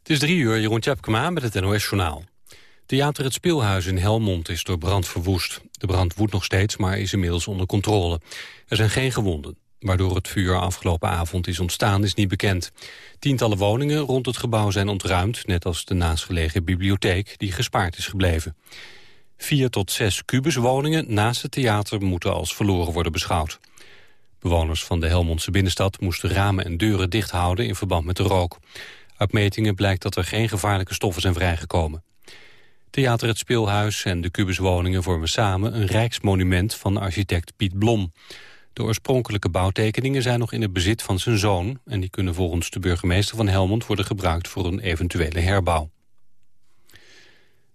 Het is drie uur, Jeroen Tjepkema met het NOS-journaal. Theater Het Speelhuis in Helmond is door brand verwoest. De brand woedt nog steeds, maar is inmiddels onder controle. Er zijn geen gewonden. Waardoor het vuur afgelopen avond is ontstaan is niet bekend. Tientallen woningen rond het gebouw zijn ontruimd... net als de naastgelegen bibliotheek, die gespaard is gebleven. Vier tot zes kubuswoningen naast het theater moeten als verloren worden beschouwd. Bewoners van de Helmondse binnenstad moesten ramen en deuren dicht houden in verband met de rook. Uit metingen blijkt dat er geen gevaarlijke stoffen zijn vrijgekomen. Theater Het Speelhuis en de kubuswoningen vormen samen een rijksmonument van architect Piet Blom. De oorspronkelijke bouwtekeningen zijn nog in het bezit van zijn zoon... en die kunnen volgens de burgemeester van Helmond worden gebruikt voor een eventuele herbouw.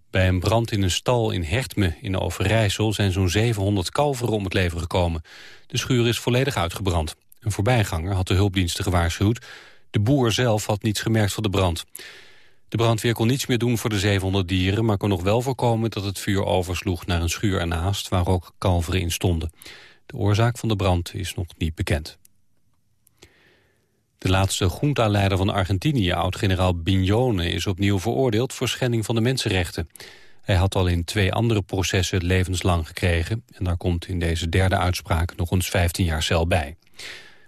Bij een brand in een stal in Hertme in Overijssel zijn zo'n 700 kalveren om het leven gekomen. De schuur is volledig uitgebrand. Een voorbijganger had de hulpdiensten gewaarschuwd. De boer zelf had niets gemerkt van de brand. De brandweer kon niets meer doen voor de 700 dieren... maar kon nog wel voorkomen dat het vuur oversloeg naar een schuur ernaast... waar ook kalveren in stonden. De oorzaak van de brand is nog niet bekend. De laatste junta-leider van Argentinië, oud-generaal Bignone... is opnieuw veroordeeld voor schending van de mensenrechten. Hij had al in twee andere processen levenslang gekregen... en daar komt in deze derde uitspraak nog eens 15 jaar cel bij.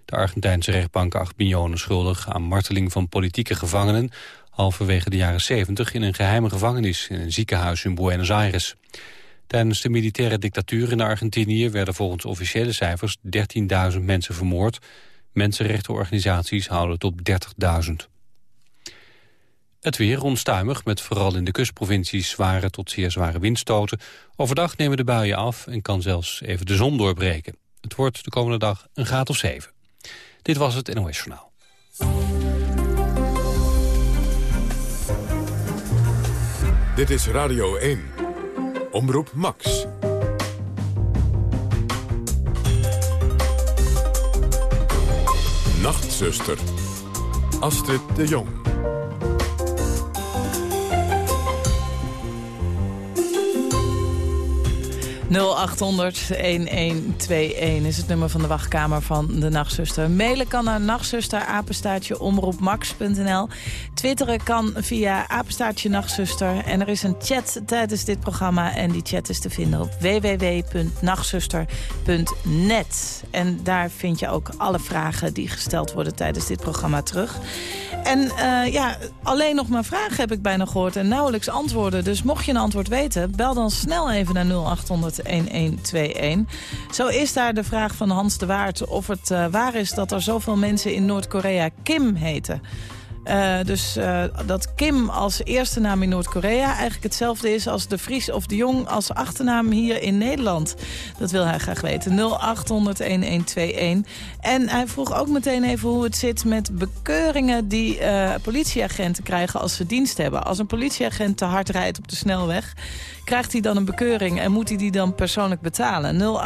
De Argentijnse rechtbank acht Bignone schuldig aan marteling van politieke gevangenen... halverwege de jaren 70 in een geheime gevangenis in een ziekenhuis in Buenos Aires. Tijdens de militaire dictatuur in Argentinië werden volgens officiële cijfers 13.000 mensen vermoord. Mensenrechtenorganisaties houden het op 30.000. Het weer onstuimig, met vooral in de kustprovincies zware tot zeer zware windstoten. Overdag nemen de buien af en kan zelfs even de zon doorbreken. Het wordt de komende dag een graad of 7. Dit was het NOS Journaal. Dit is Radio 1. Omroep Max. Nachtzuster. Astrid de Jong. 0800-1121 is het nummer van de wachtkamer van de Nachtzuster. Mailen kan naar nachtzusterapenstaatje omroepmax.nl. Twitteren kan via apenstaartje nachtzuster. En er is een chat tijdens dit programma. En die chat is te vinden op www.nachtzuster.net. En daar vind je ook alle vragen die gesteld worden tijdens dit programma terug. En uh, ja, alleen nog maar vragen heb ik bijna gehoord en nauwelijks antwoorden. Dus mocht je een antwoord weten, bel dan snel even naar 0800 1121. Zo is daar de vraag van Hans de Waard of het uh, waar is dat er zoveel mensen in Noord-Korea Kim heten. Uh, dus uh, dat Kim als eerste naam in Noord-Korea eigenlijk hetzelfde is als de Vries of de Jong als achternaam hier in Nederland. Dat wil hij graag weten. 0800-1121. En hij vroeg ook meteen even hoe het zit met bekeuringen die uh, politieagenten krijgen als ze dienst hebben. Als een politieagent te hard rijdt op de snelweg, krijgt hij dan een bekeuring en moet hij die dan persoonlijk betalen?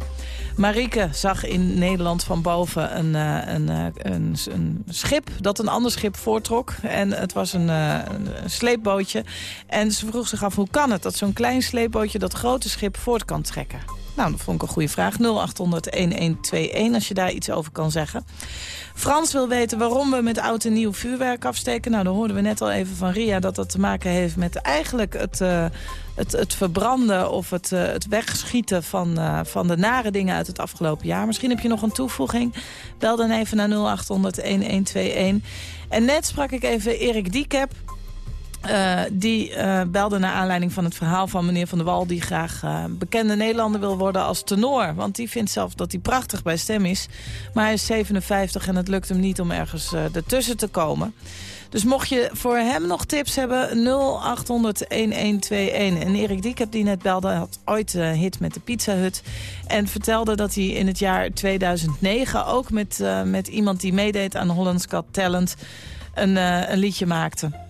0800-1121. Marieke zag in Nederland van boven een, een, een, een, schip dat een ander schip voortrok. En het was een, een, sleepbootje. En ze vroeg zich af hoe kan het dat zo'n klein sleepbootje dat grote schip voort kan trekken? Nou, dat vond ik een goede vraag. 0800-1121 als je daar iets over kan zeggen. Frans wil weten waarom we met oud en nieuw vuurwerk afsteken. Nou, dan hoorden we net al even van Ria dat dat te maken heeft met eigenlijk het, uh, het, het verbranden of het, uh, het wegschieten van, uh, van de nare dingen uit het afgelopen jaar. Misschien heb je nog een toevoeging. Bel dan even naar 0800-1121. En net sprak ik even Erik Diekep. Uh, die uh, belde naar aanleiding van het verhaal van meneer Van der Wal... die graag uh, bekende Nederlander wil worden als tenor. Want die vindt zelf dat hij prachtig bij stem is. Maar hij is 57 en het lukt hem niet om ergens ertussen te komen. Dus mocht je voor hem nog tips hebben, 0800-1121. En Erik Diekep die net belde had ooit een hit met de Pizza Hut. En vertelde dat hij in het jaar 2009 ook met, met iemand die meedeed aan Holland's Got Talent... een, een liedje maakte.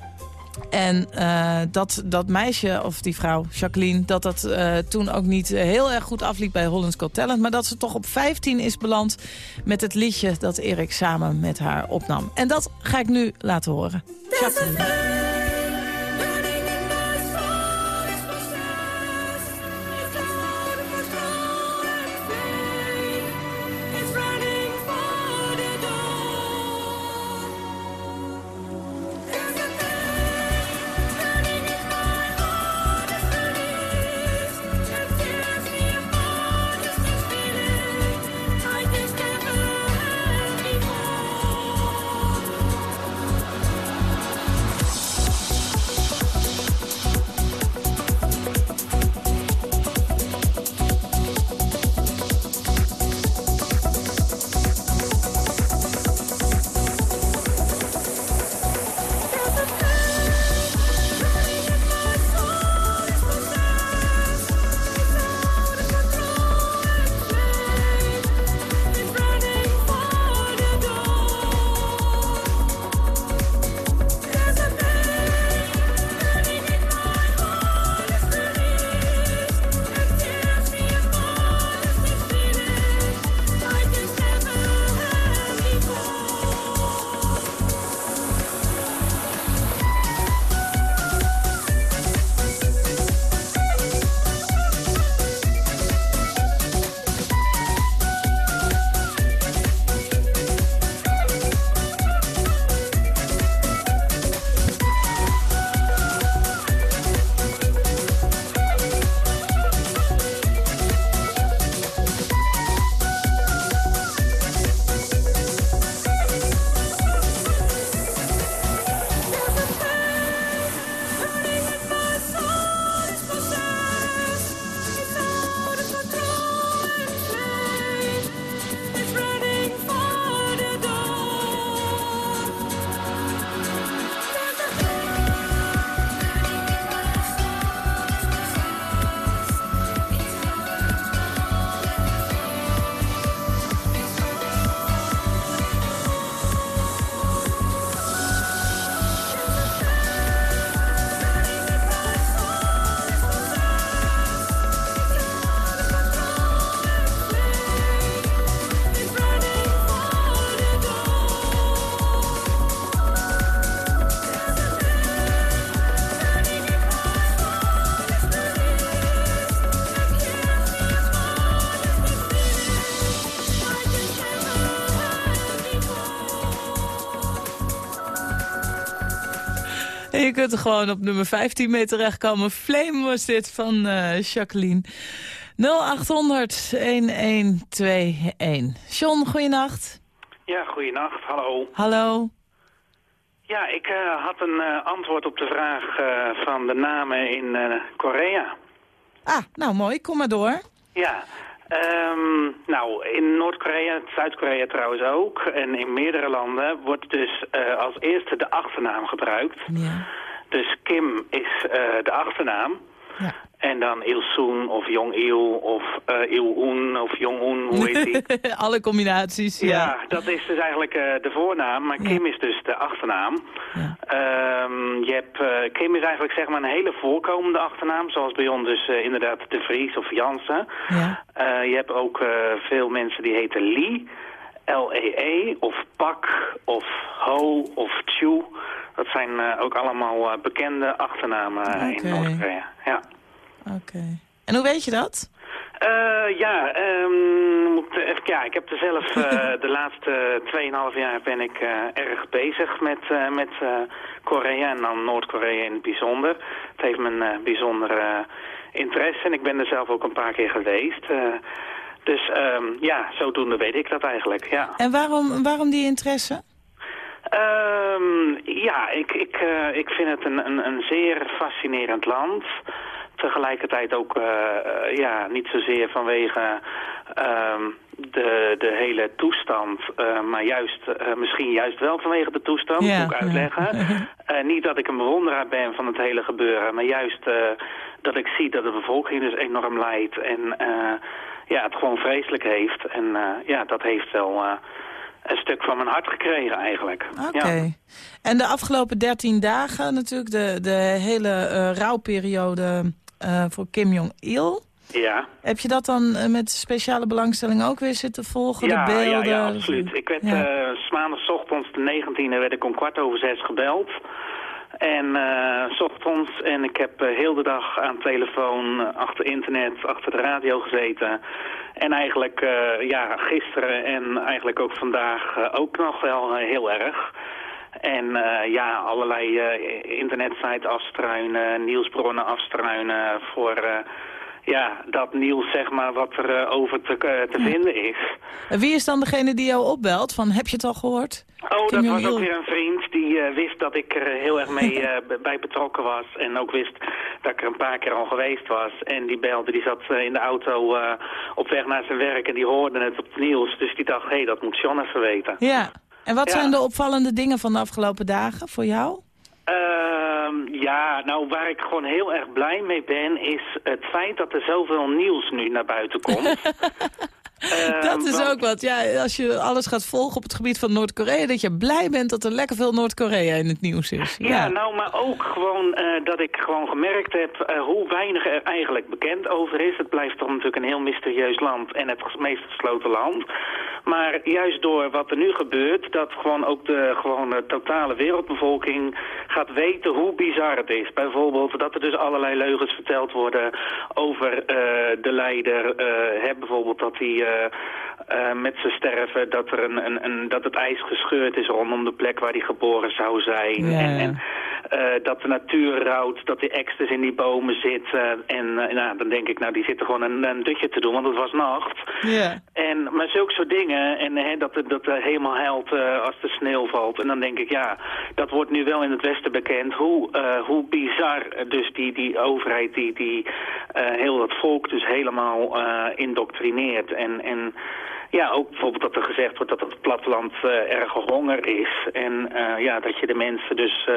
En uh, dat, dat meisje, of die vrouw, Jacqueline... dat dat uh, toen ook niet heel erg goed afliep bij Holland's Got Talent... maar dat ze toch op 15 is beland met het liedje... dat Erik samen met haar opnam. En dat ga ik nu laten horen. Jacqueline. En je kunt er gewoon op nummer 15 mee terechtkomen. Flame was dit van uh, Jacqueline. 0800-1121. John, goeienacht. Ja, goeienacht. Hallo. Hallo. Ja, ik uh, had een uh, antwoord op de vraag van de namen in Korea. Ah, nou mooi. Kom maar door. Ja. Um, nou, in Noord-Korea, Zuid-Korea trouwens ook, en in meerdere landen wordt dus als eerste de achternaam gebruikt. Ja. Dus Kim is de achternaam. Ja. En dan Il-soon of Jong-il of uh, Il-un of Jong-un, hoe heet die? Alle combinaties, ja. Ja, dat is dus eigenlijk uh, de voornaam, maar Kim is dus de achternaam. Ja. Um, je hebt, uh, Kim is eigenlijk zeg maar een hele voorkomende achternaam, zoals bij ons dus inderdaad De Vries of Jansen. Ja. je hebt ook veel mensen die heten Lee, L-E-E, of Pak, of Ho, of Chu. Dat zijn ook allemaal bekende achternamen okay. in Noord-Korea. Ja. Oké. Okay. En hoe weet je dat? Uh, ja, um, even, ja, ik heb er zelf uh, de laatste 2,5 jaar ben ik uh, erg bezig met, met Korea en dan Noord-Korea in het bijzonder. Het heeft me een bijzonder interesse en ik ben er zelf ook een paar keer geweest. dus um, ja, zodoende weet ik dat eigenlijk, ja. En waarom, waarom die interesse? Um, ja, ik, ik, ik vind het een, een, een zeer fascinerend land tegelijkertijd ook uh, ja, niet zozeer vanwege uh, de, de hele toestand, uh, maar juist, misschien juist wel vanwege de toestand, ja, moet ik uitleggen. Ja. niet dat ik een bewonderaar ben van het hele gebeuren, maar juist dat ik zie dat de bevolking dus enorm lijdt en ja, het gewoon vreselijk heeft. En ja, dat heeft wel een stuk van mijn hart gekregen eigenlijk. Oké. Okay. Ja. En de afgelopen dertien dagen natuurlijk, de, de hele rouwperiode uh, voor Kim Jong-il. Ja. Heb je dat dan uh, met speciale belangstelling ook weer zitten volgen, ja, de beelden? Ja, ja, absoluut. Ik werd ja. uh, maandagochtends de 19e werd ik om kwart over zes gebeld. En uh, s ochtends, en ik heb uh, heel de dag aan telefoon, achter internet, achter de radio gezeten. En eigenlijk, ja, gisteren en eigenlijk ook vandaag ook nog wel heel erg. En uh, ja, allerlei uh, internetsites afstruinen, nieuwsbronnen afstruinen voor uh, ja, dat nieuws zeg maar wat er over te, te vinden is. En wie is dan degene die jou opbelt? Van heb je het al gehoord? Oh, Kim dat was ook weer een vriend die wist dat ik er heel erg mee bij betrokken was. En ook wist dat ik er een paar keer al geweest was. En die belde, die zat in de auto op weg naar zijn werk en die hoorde het op het nieuws. Dus die dacht, hé, hey, dat moet John even weten. Ja. En wat ja. zijn de opvallende dingen van de afgelopen dagen voor jou? Uh, ja, nou waar ik gewoon heel erg blij mee ben is het feit dat er zoveel nieuws nu naar buiten komt. Uh, dat is want... ook wat. Ja, als je alles gaat volgen op het gebied van Noord-Korea... dat je blij bent dat er lekker veel Noord-Korea in het nieuws is. Ja, ja nou, maar ook gewoon uh, dat ik gewoon gemerkt heb... Uh, hoe weinig er eigenlijk bekend over is. Het blijft toch natuurlijk een heel mysterieus land... en het meest gesloten land. Maar juist door wat er nu gebeurt... dat gewoon ook de gewoon, totale wereldbevolking gaat weten hoe bizar het is. Bijvoorbeeld dat er dus allerlei leugens verteld worden... over de leider. hè, bijvoorbeeld dat hij... Uh, uh, met zijn sterven dat, er een, een, een, dat het ijs gescheurd is rondom de plek waar hij geboren zou zijn. Ja. En, en dat de natuur rouwt, dat die eksters in die bomen zitten. En nou, dan denk ik, nou die zitten gewoon een, een dutje te doen, want het was nacht. En, maar zulke soort dingen, en hè, dat, dat helemaal huilt als de sneeuw valt. En dan denk ik, ja, dat wordt nu wel in het Westen bekend. Hoe, hoe bizar dus die, die overheid, die, die heel het volk dus helemaal indoctrineert. En, en ja, ook bijvoorbeeld dat er gezegd wordt dat het platteland uh, erg honger is. En uh, ja, dat je de mensen dus uh,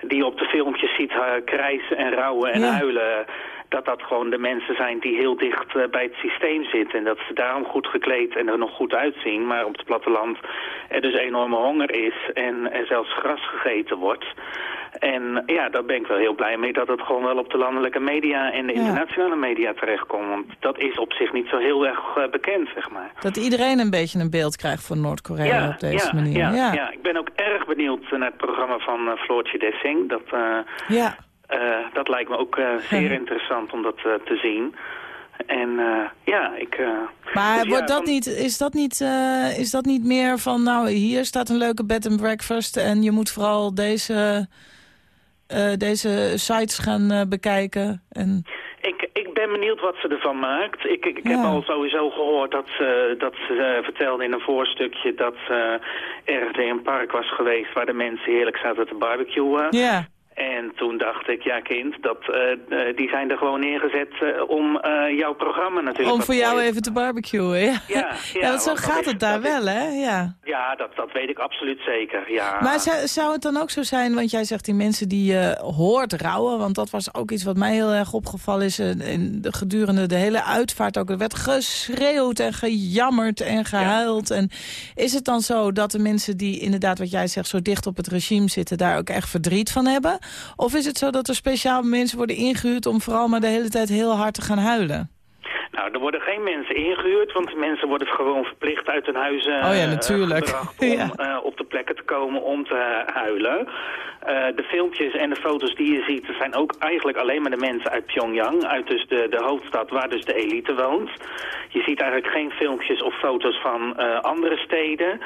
die je op de filmpjes ziet krijsen en rouwen en Ja. huilen... dat dat gewoon de mensen zijn die heel dicht bij het systeem zitten. En dat ze daarom goed gekleed en er nog goed uitzien. Maar op het platteland er dus enorme honger is en er zelfs gras gegeten wordt... En ja, daar ben ik wel heel blij mee dat het gewoon wel op de landelijke media en de Ja. internationale media terechtkomt. Want dat is op zich niet zo heel erg uh, bekend, zeg maar. Dat iedereen een beetje een beeld krijgt van Noord-Korea op deze ja, manier. Ja, ja. ja. ik ben ook erg benieuwd naar het programma van uh, Floortje Dessing. Dat, uh, Ja. dat lijkt me ook zeer interessant om dat te zien. En ja, ik... Maar dus wordt ja, dat van- niet, is, dat niet, is dat niet meer van, nou, hier staat een leuke bed and breakfast... en je moet vooral deze deze sites gaan bekijken? En... Ik, ik ben benieuwd wat ze ervan maakt. Ik, ik, heb al sowieso gehoord dat ze, dat ze vertelde in een voorstukje... dat in een park was geweest waar de mensen heerlijk zaten te barbecuen. Ja. En toen dacht ik, ja kind, dat, uh, die zijn er gewoon neergezet uh, om uh, jouw programma natuurlijk... Om voor jou even te barbecuen, ja. Ja, ja, ja zo gaat het daar wel, hè? Ja, ja dat, dat weet ik absoluut zeker, ja. Maar zou, zou het dan ook zo zijn, want jij zegt die mensen die je hoort rouwen... want dat was ook iets wat mij heel erg opgevallen is in de, gedurende de hele uitvaart ook. Er werd geschreeuwd en gejammerd en gehuild. En is het dan zo dat de mensen die inderdaad, wat jij zegt... zo dicht op het regime zitten, daar ook echt verdriet van hebben... Of is het zo dat er speciaal mensen worden ingehuurd... om vooral maar de hele tijd heel hard te gaan huilen? Nou, er worden geen mensen ingehuurd, want mensen worden gewoon verplicht uit hun huizen oh ja, natuurlijk. om ja. uh, op de plekken te komen om te huilen. Uh, de filmpjes en de foto's die je ziet, zijn ook eigenlijk alleen maar de mensen uit Pyongyang, uit dus de, de hoofdstad waar dus de elite woont. Je ziet eigenlijk geen filmpjes of foto's van uh, andere steden.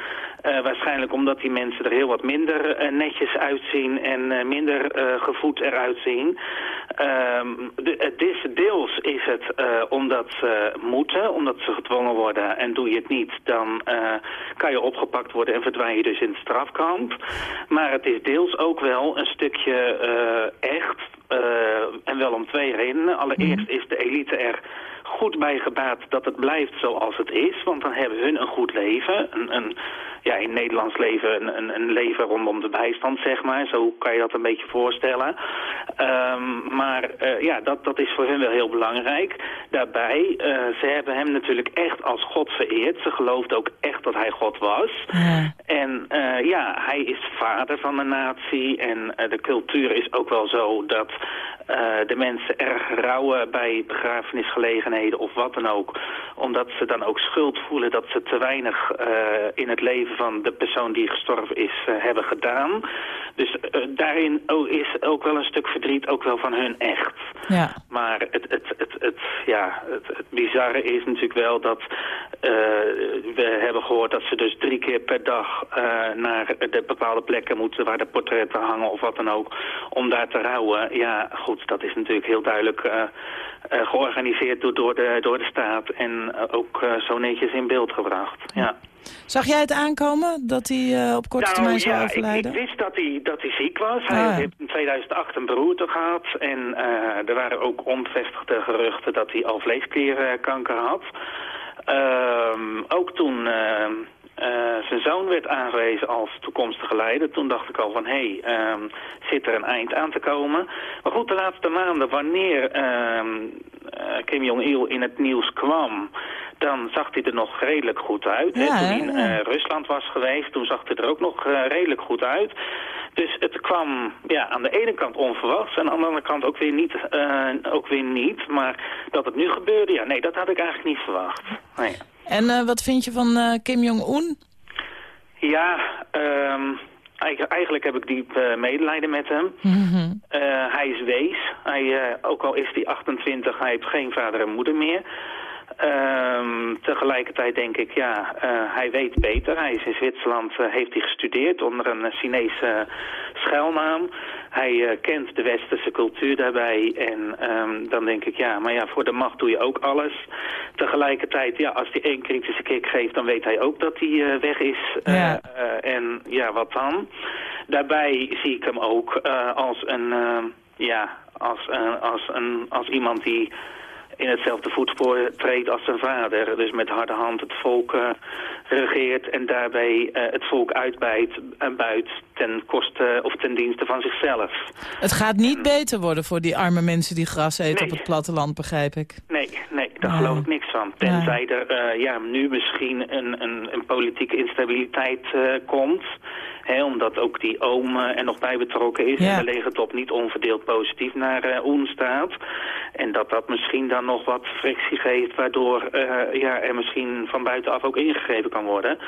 Waarschijnlijk omdat die mensen er heel wat minder netjes uitzien en minder gevoed eruit zien. De, is, deels is het omdat moeten, omdat ze gedwongen worden. En doe je het niet, dan kan je opgepakt worden en verdwijn je dus in het strafkamp. Maar het is deels ook wel een stukje echt. en wel om twee redenen. Allereerst mhm. is de elite er goed bij gebaat dat het blijft zoals het is. Want dan hebben hun een goed leven. Een, een ja, in Nederlands leven een, een, leven rondom de bijstand, zeg maar. Zo kan je dat een beetje voorstellen. Um, maar uh, ja, dat, dat is voor hen wel heel belangrijk. Daarbij, uh, ze hebben hem natuurlijk echt als God vereerd. Ze geloofden ook echt dat hij God was. Ja. En uh, ja, hij is vader van de natie. En de cultuur is ook wel zo dat de mensen erg rouwen bij begrafenisgelegenheden of wat dan ook. Omdat ze dan ook schuld voelen dat ze te weinig in het leven van de persoon die gestorven is uh, hebben gedaan. Dus daarin is ook wel een stuk verdriet, ook wel van hun echt. Ja. Maar het, het, het, het, ja, het, het bizarre is natuurlijk wel dat we hebben gehoord dat ze dus drie keer per dag naar de bepaalde plekken moeten waar de portretten hangen of wat dan ook, om daar te rouwen. Ja, goed, dat is natuurlijk heel duidelijk georganiseerd door, door, de, door de staat en ook zo netjes in beeld gebracht. Ja. Zag jij het aankomen dat hij op korte nou, termijn zou ja, overlijden? Ik, ik wist dat hij, dat hij ziek was. Hij ah. heeft in 2008 een beroerte gehad. En er waren ook ontvestigde geruchten dat hij al vleesklierkanker had. Uh, ook toen ehm, uh, zijn zoon werd aangewezen als toekomstige leider. Toen dacht ik al van, hé, hey, um, zit er een eind aan te komen. Maar goed, de laatste maanden, wanneer um, uh, Kim Jong-il in het nieuws kwam... dan zag hij er nog redelijk goed uit. Ja, Toen hij in uh, Rusland was geweest, toen zag hij er ook nog redelijk goed uit. Dus het kwam ja, aan de ene kant onverwachts... en aan de andere kant ook weer niet. ook weer niet. Maar dat het nu gebeurde, ja, nee, dat had ik eigenlijk niet verwacht. Nee. En uh, wat vind je van uh, Kim Jong-un? Ja, um, eigenlijk heb ik diep uh, medelijden met hem. Mm -hmm. hij is wees. Hij, ook al is hij 28, hij heeft geen vader en moeder meer. Um, tegelijkertijd denk ik, ja, uh, hij weet beter. Hij is in Zwitserland, uh, heeft hij gestudeerd onder een Chinese schuilnaam. Hij uh, kent de westerse cultuur daarbij. En um, dan denk ik, ja, maar ja, voor de macht doe je ook alles. Tegelijkertijd, ja, als hij één kritische kick geeft, dan weet hij ook dat hij weg is. Ja. en ja, wat dan? Daarbij zie ik hem ook als een, ja, als, als, een, als iemand die in hetzelfde voetspoor treedt als zijn vader. Dus met harde hand het volk uh, regeert en daarbij uh, het volk uitbijt en buit ten koste of ten dienste van zichzelf. Het gaat niet beter worden voor die arme mensen die gras eten op het platteland, begrijp ik. Nee, nee, daar geloof ik niks van. Tenzij er uh, ja, nu misschien een, een, een politieke instabiliteit komt omdat ook die oom uh, er nog bij betrokken is. Ja. En de legertop niet onverdeeld positief naar Oen staat. En dat dat misschien dan nog wat frictie geeft... waardoor ja, er misschien van buitenaf ook ingegrepen kan worden.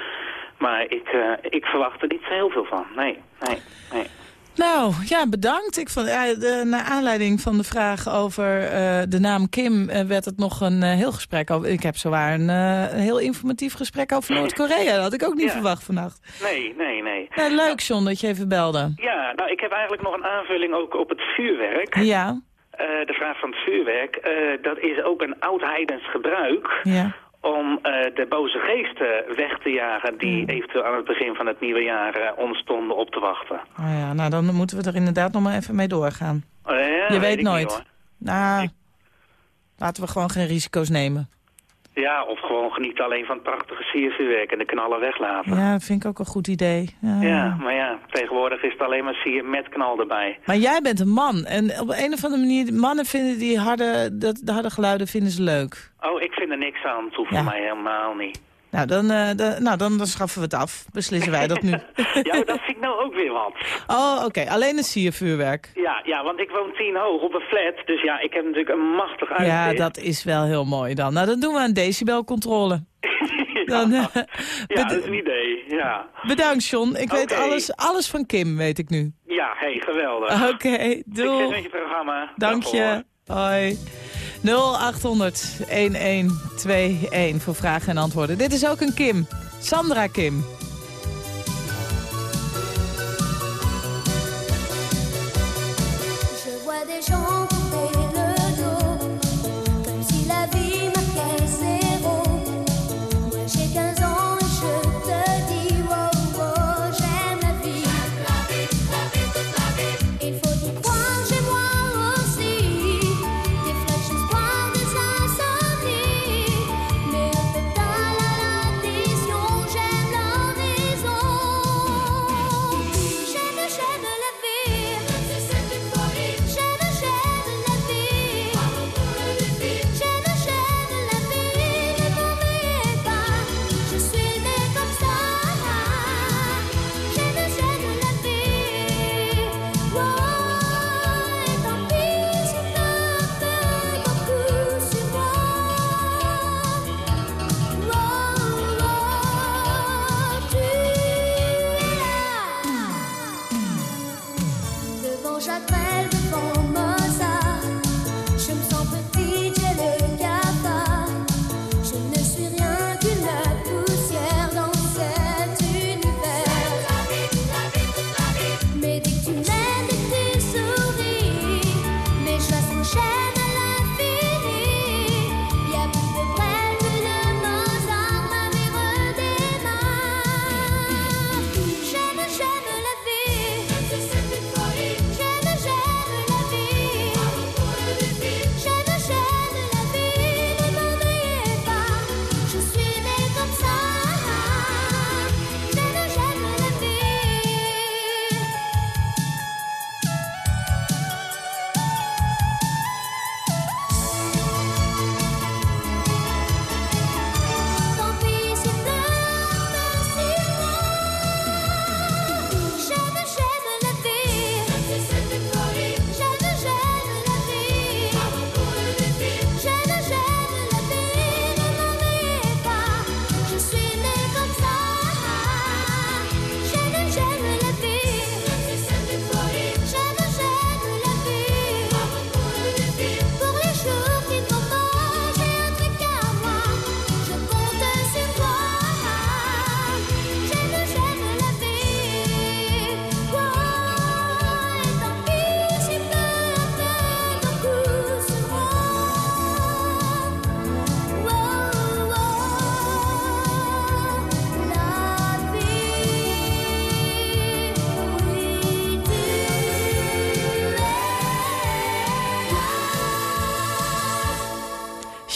Maar ik, ik verwacht er niet zo heel veel van. Nee, nee, nee. Nou, ja, bedankt. Ik vond, ja, de, naar aanleiding van de vraag over uh, de naam Kim... Uh, werd het nog een uh, heel gesprek over... Ik heb zowaar een, een heel informatief gesprek over Noord-Korea. Dat had ik ook niet ja. verwacht vannacht. Nee, nee, nee. Leuk, John, dat je even belde. Ja, nou, ik heb eigenlijk nog een aanvulling ook op het vuurwerk. Ja, Eh, de vraag van het vuurwerk, eh, dat is ook een oud-heidens gebruik ja. Om eh, de boze geesten weg te jagen die Hmm. eventueel aan het begin van het nieuwe jaar eh, ons stonden op te wachten. Oh ja, nou dan moeten we er inderdaad nog maar even mee doorgaan. Eh, ja, je weet nooit. niet, nou, laten we gewoon geen risico's nemen. Ja, of gewoon genieten alleen van het prachtige siervuurwerk en de knallen weglaten. Ja, dat vind ik ook een goed idee. Ja. Ja, maar ja, tegenwoordig is het alleen maar sier met knal erbij. Maar jij bent een man. En op een of andere manier, mannen vinden die harde, dat, de harde geluiden vinden ze leuk. Oh, ik vind er niks aan. Ja. voor mij helemaal niet. Nou, dan, eh, de- nou dan, dan schaffen we het af. Beslissen wij dat nu. Ja, maar dat vind ik nou ook weer wat. oh, oké. Alleen een siervuurwerk. Ja, ja, want ik woon tien hoog op een flat. Dus ja, ik heb natuurlijk een machtig uitzicht. Ja, dat is wel heel mooi dan. Nou, dan doen we een decibelcontrole. Dan, eh, Ja, bed- dat is een idee, ja. bedankt, John. Ik weet alles, alles van Kim, weet ik nu. Ja, hey, geweldig. Oké, Succes doei. met je programma. Dank je. hoor. Hoi. 0800 1121 voor vragen en antwoorden. Dit is ook een Kim. Sandra Kim.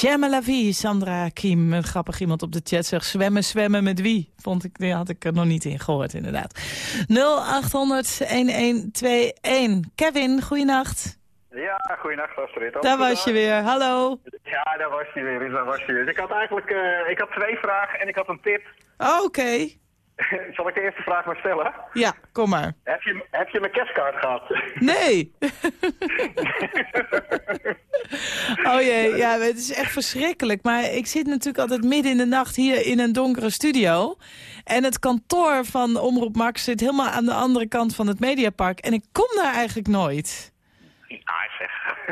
J'aime la vie, Sandra Kim. Een grappig iemand op de chat zegt zwemmen, zwemmen met wie? Vond ik, die had ik er nog niet in gehoord, inderdaad. 0800-1121. Kevin, goeienacht. Ja, goeienacht Astrid. Daar was je weer. Hallo. Ja, daar was je weer. Daar was je weer. Dus ik had eigenlijk eh, ik had twee vragen en ik had een tip. Oh, Oké. Zal ik de eerste vraag maar stellen? Ja, kom maar. Heb je, heb je mijn kerstkaart gehad? Nee. oh jee, ja, het is echt verschrikkelijk. Maar ik zit natuurlijk altijd midden in de nacht hier in een donkere studio. En het kantoor van Omroep Max zit helemaal aan de andere kant van het Mediapark. En ik kom daar eigenlijk nooit.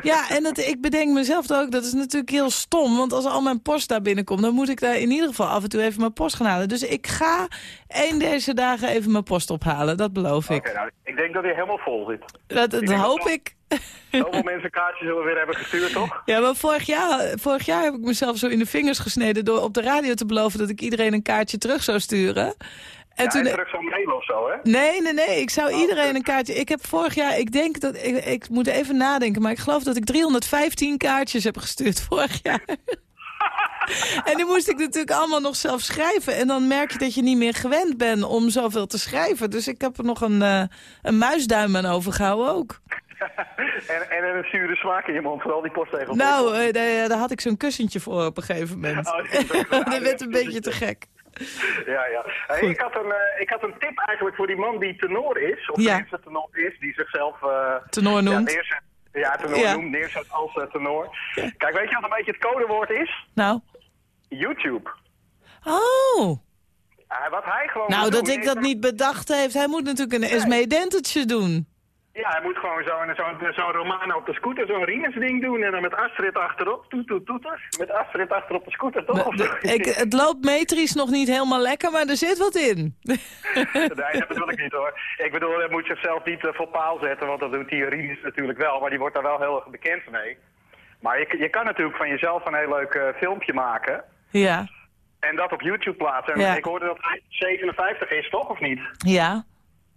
Ja, en dat, ik bedenk mezelf ook, dat is natuurlijk heel stom. Want als al mijn post daar binnenkomt, dan moet ik daar in ieder geval af en toe even mijn post gaan halen. Dus ik ga één deze dagen even mijn post ophalen, dat beloof ik. Oké, nou, ik denk dat hij helemaal vol zit. Dat, dat Ik denk hoop dat- ik. Zoveel mensen kaartjes zullen weer hebben gestuurd, toch? Ja, maar vorig jaar, vorig jaar heb ik mezelf zo in de vingers gesneden... door op de radio te beloven dat ik iedereen een kaartje terug zou sturen. En Ja, toen, en terug zo'n mail of zo, hè? Nee, nee, nee. Ik zou Oh, iedereen een kaartje... Ik heb vorig jaar... Ik denk dat... Ik, ik moet even nadenken, maar ik geloof dat ik 315 kaartjes heb gestuurd vorig jaar. en die moest ik natuurlijk allemaal nog zelf schrijven. En dan merk je dat je niet meer gewend bent om zoveel te schrijven. Dus ik heb er nog een, eh, een muisduim aan overgehouden ook. En, en een zure smaak in je mond, vooral die postzegels. Nou, eh, daar, daar had ik zo'n kussentje voor op een gegeven moment. Oh, dat werd een beetje te gek. Ja, ja. Hey, ik, had een, eh, ik had een tip eigenlijk voor die man die tenor is. Of Ja. tenminste tenor is, die zichzelf... eh, Tenor Ja, noemt. neerzet, ja, tenor Ja. noemt, neerzet als eh, tenor. Kijk, weet je wat een beetje het codewoord is? Nou. YouTube. Oh. Eh, wat hij gewoon Nou, dat doen ik dat niet bedacht heeft. Hij moet natuurlijk een Esme Dentertje doen. Ja, hij moet gewoon zo'n zo zo'n Romano op de scooter, zo'n Rines ding doen. En dan met Astrid achterop, toet toet toeter. Met Astrid achter op de scooter, toch? De- zo? ik, het loopt metrisch nog niet helemaal lekker, maar er zit wat in. Nee, dat bedoel ik niet hoor. Ik bedoel, hij moet zichzelf niet eh, voor paal zetten, want dat doet die Rines natuurlijk wel. Maar die wordt daar wel heel erg bekend mee. Maar je, je kan natuurlijk van jezelf een heel leuk eh, filmpje maken. Ja, En dat op YouTube plaatsen. En Ja. ik hoorde dat hij 57 is, toch? Of niet? ja.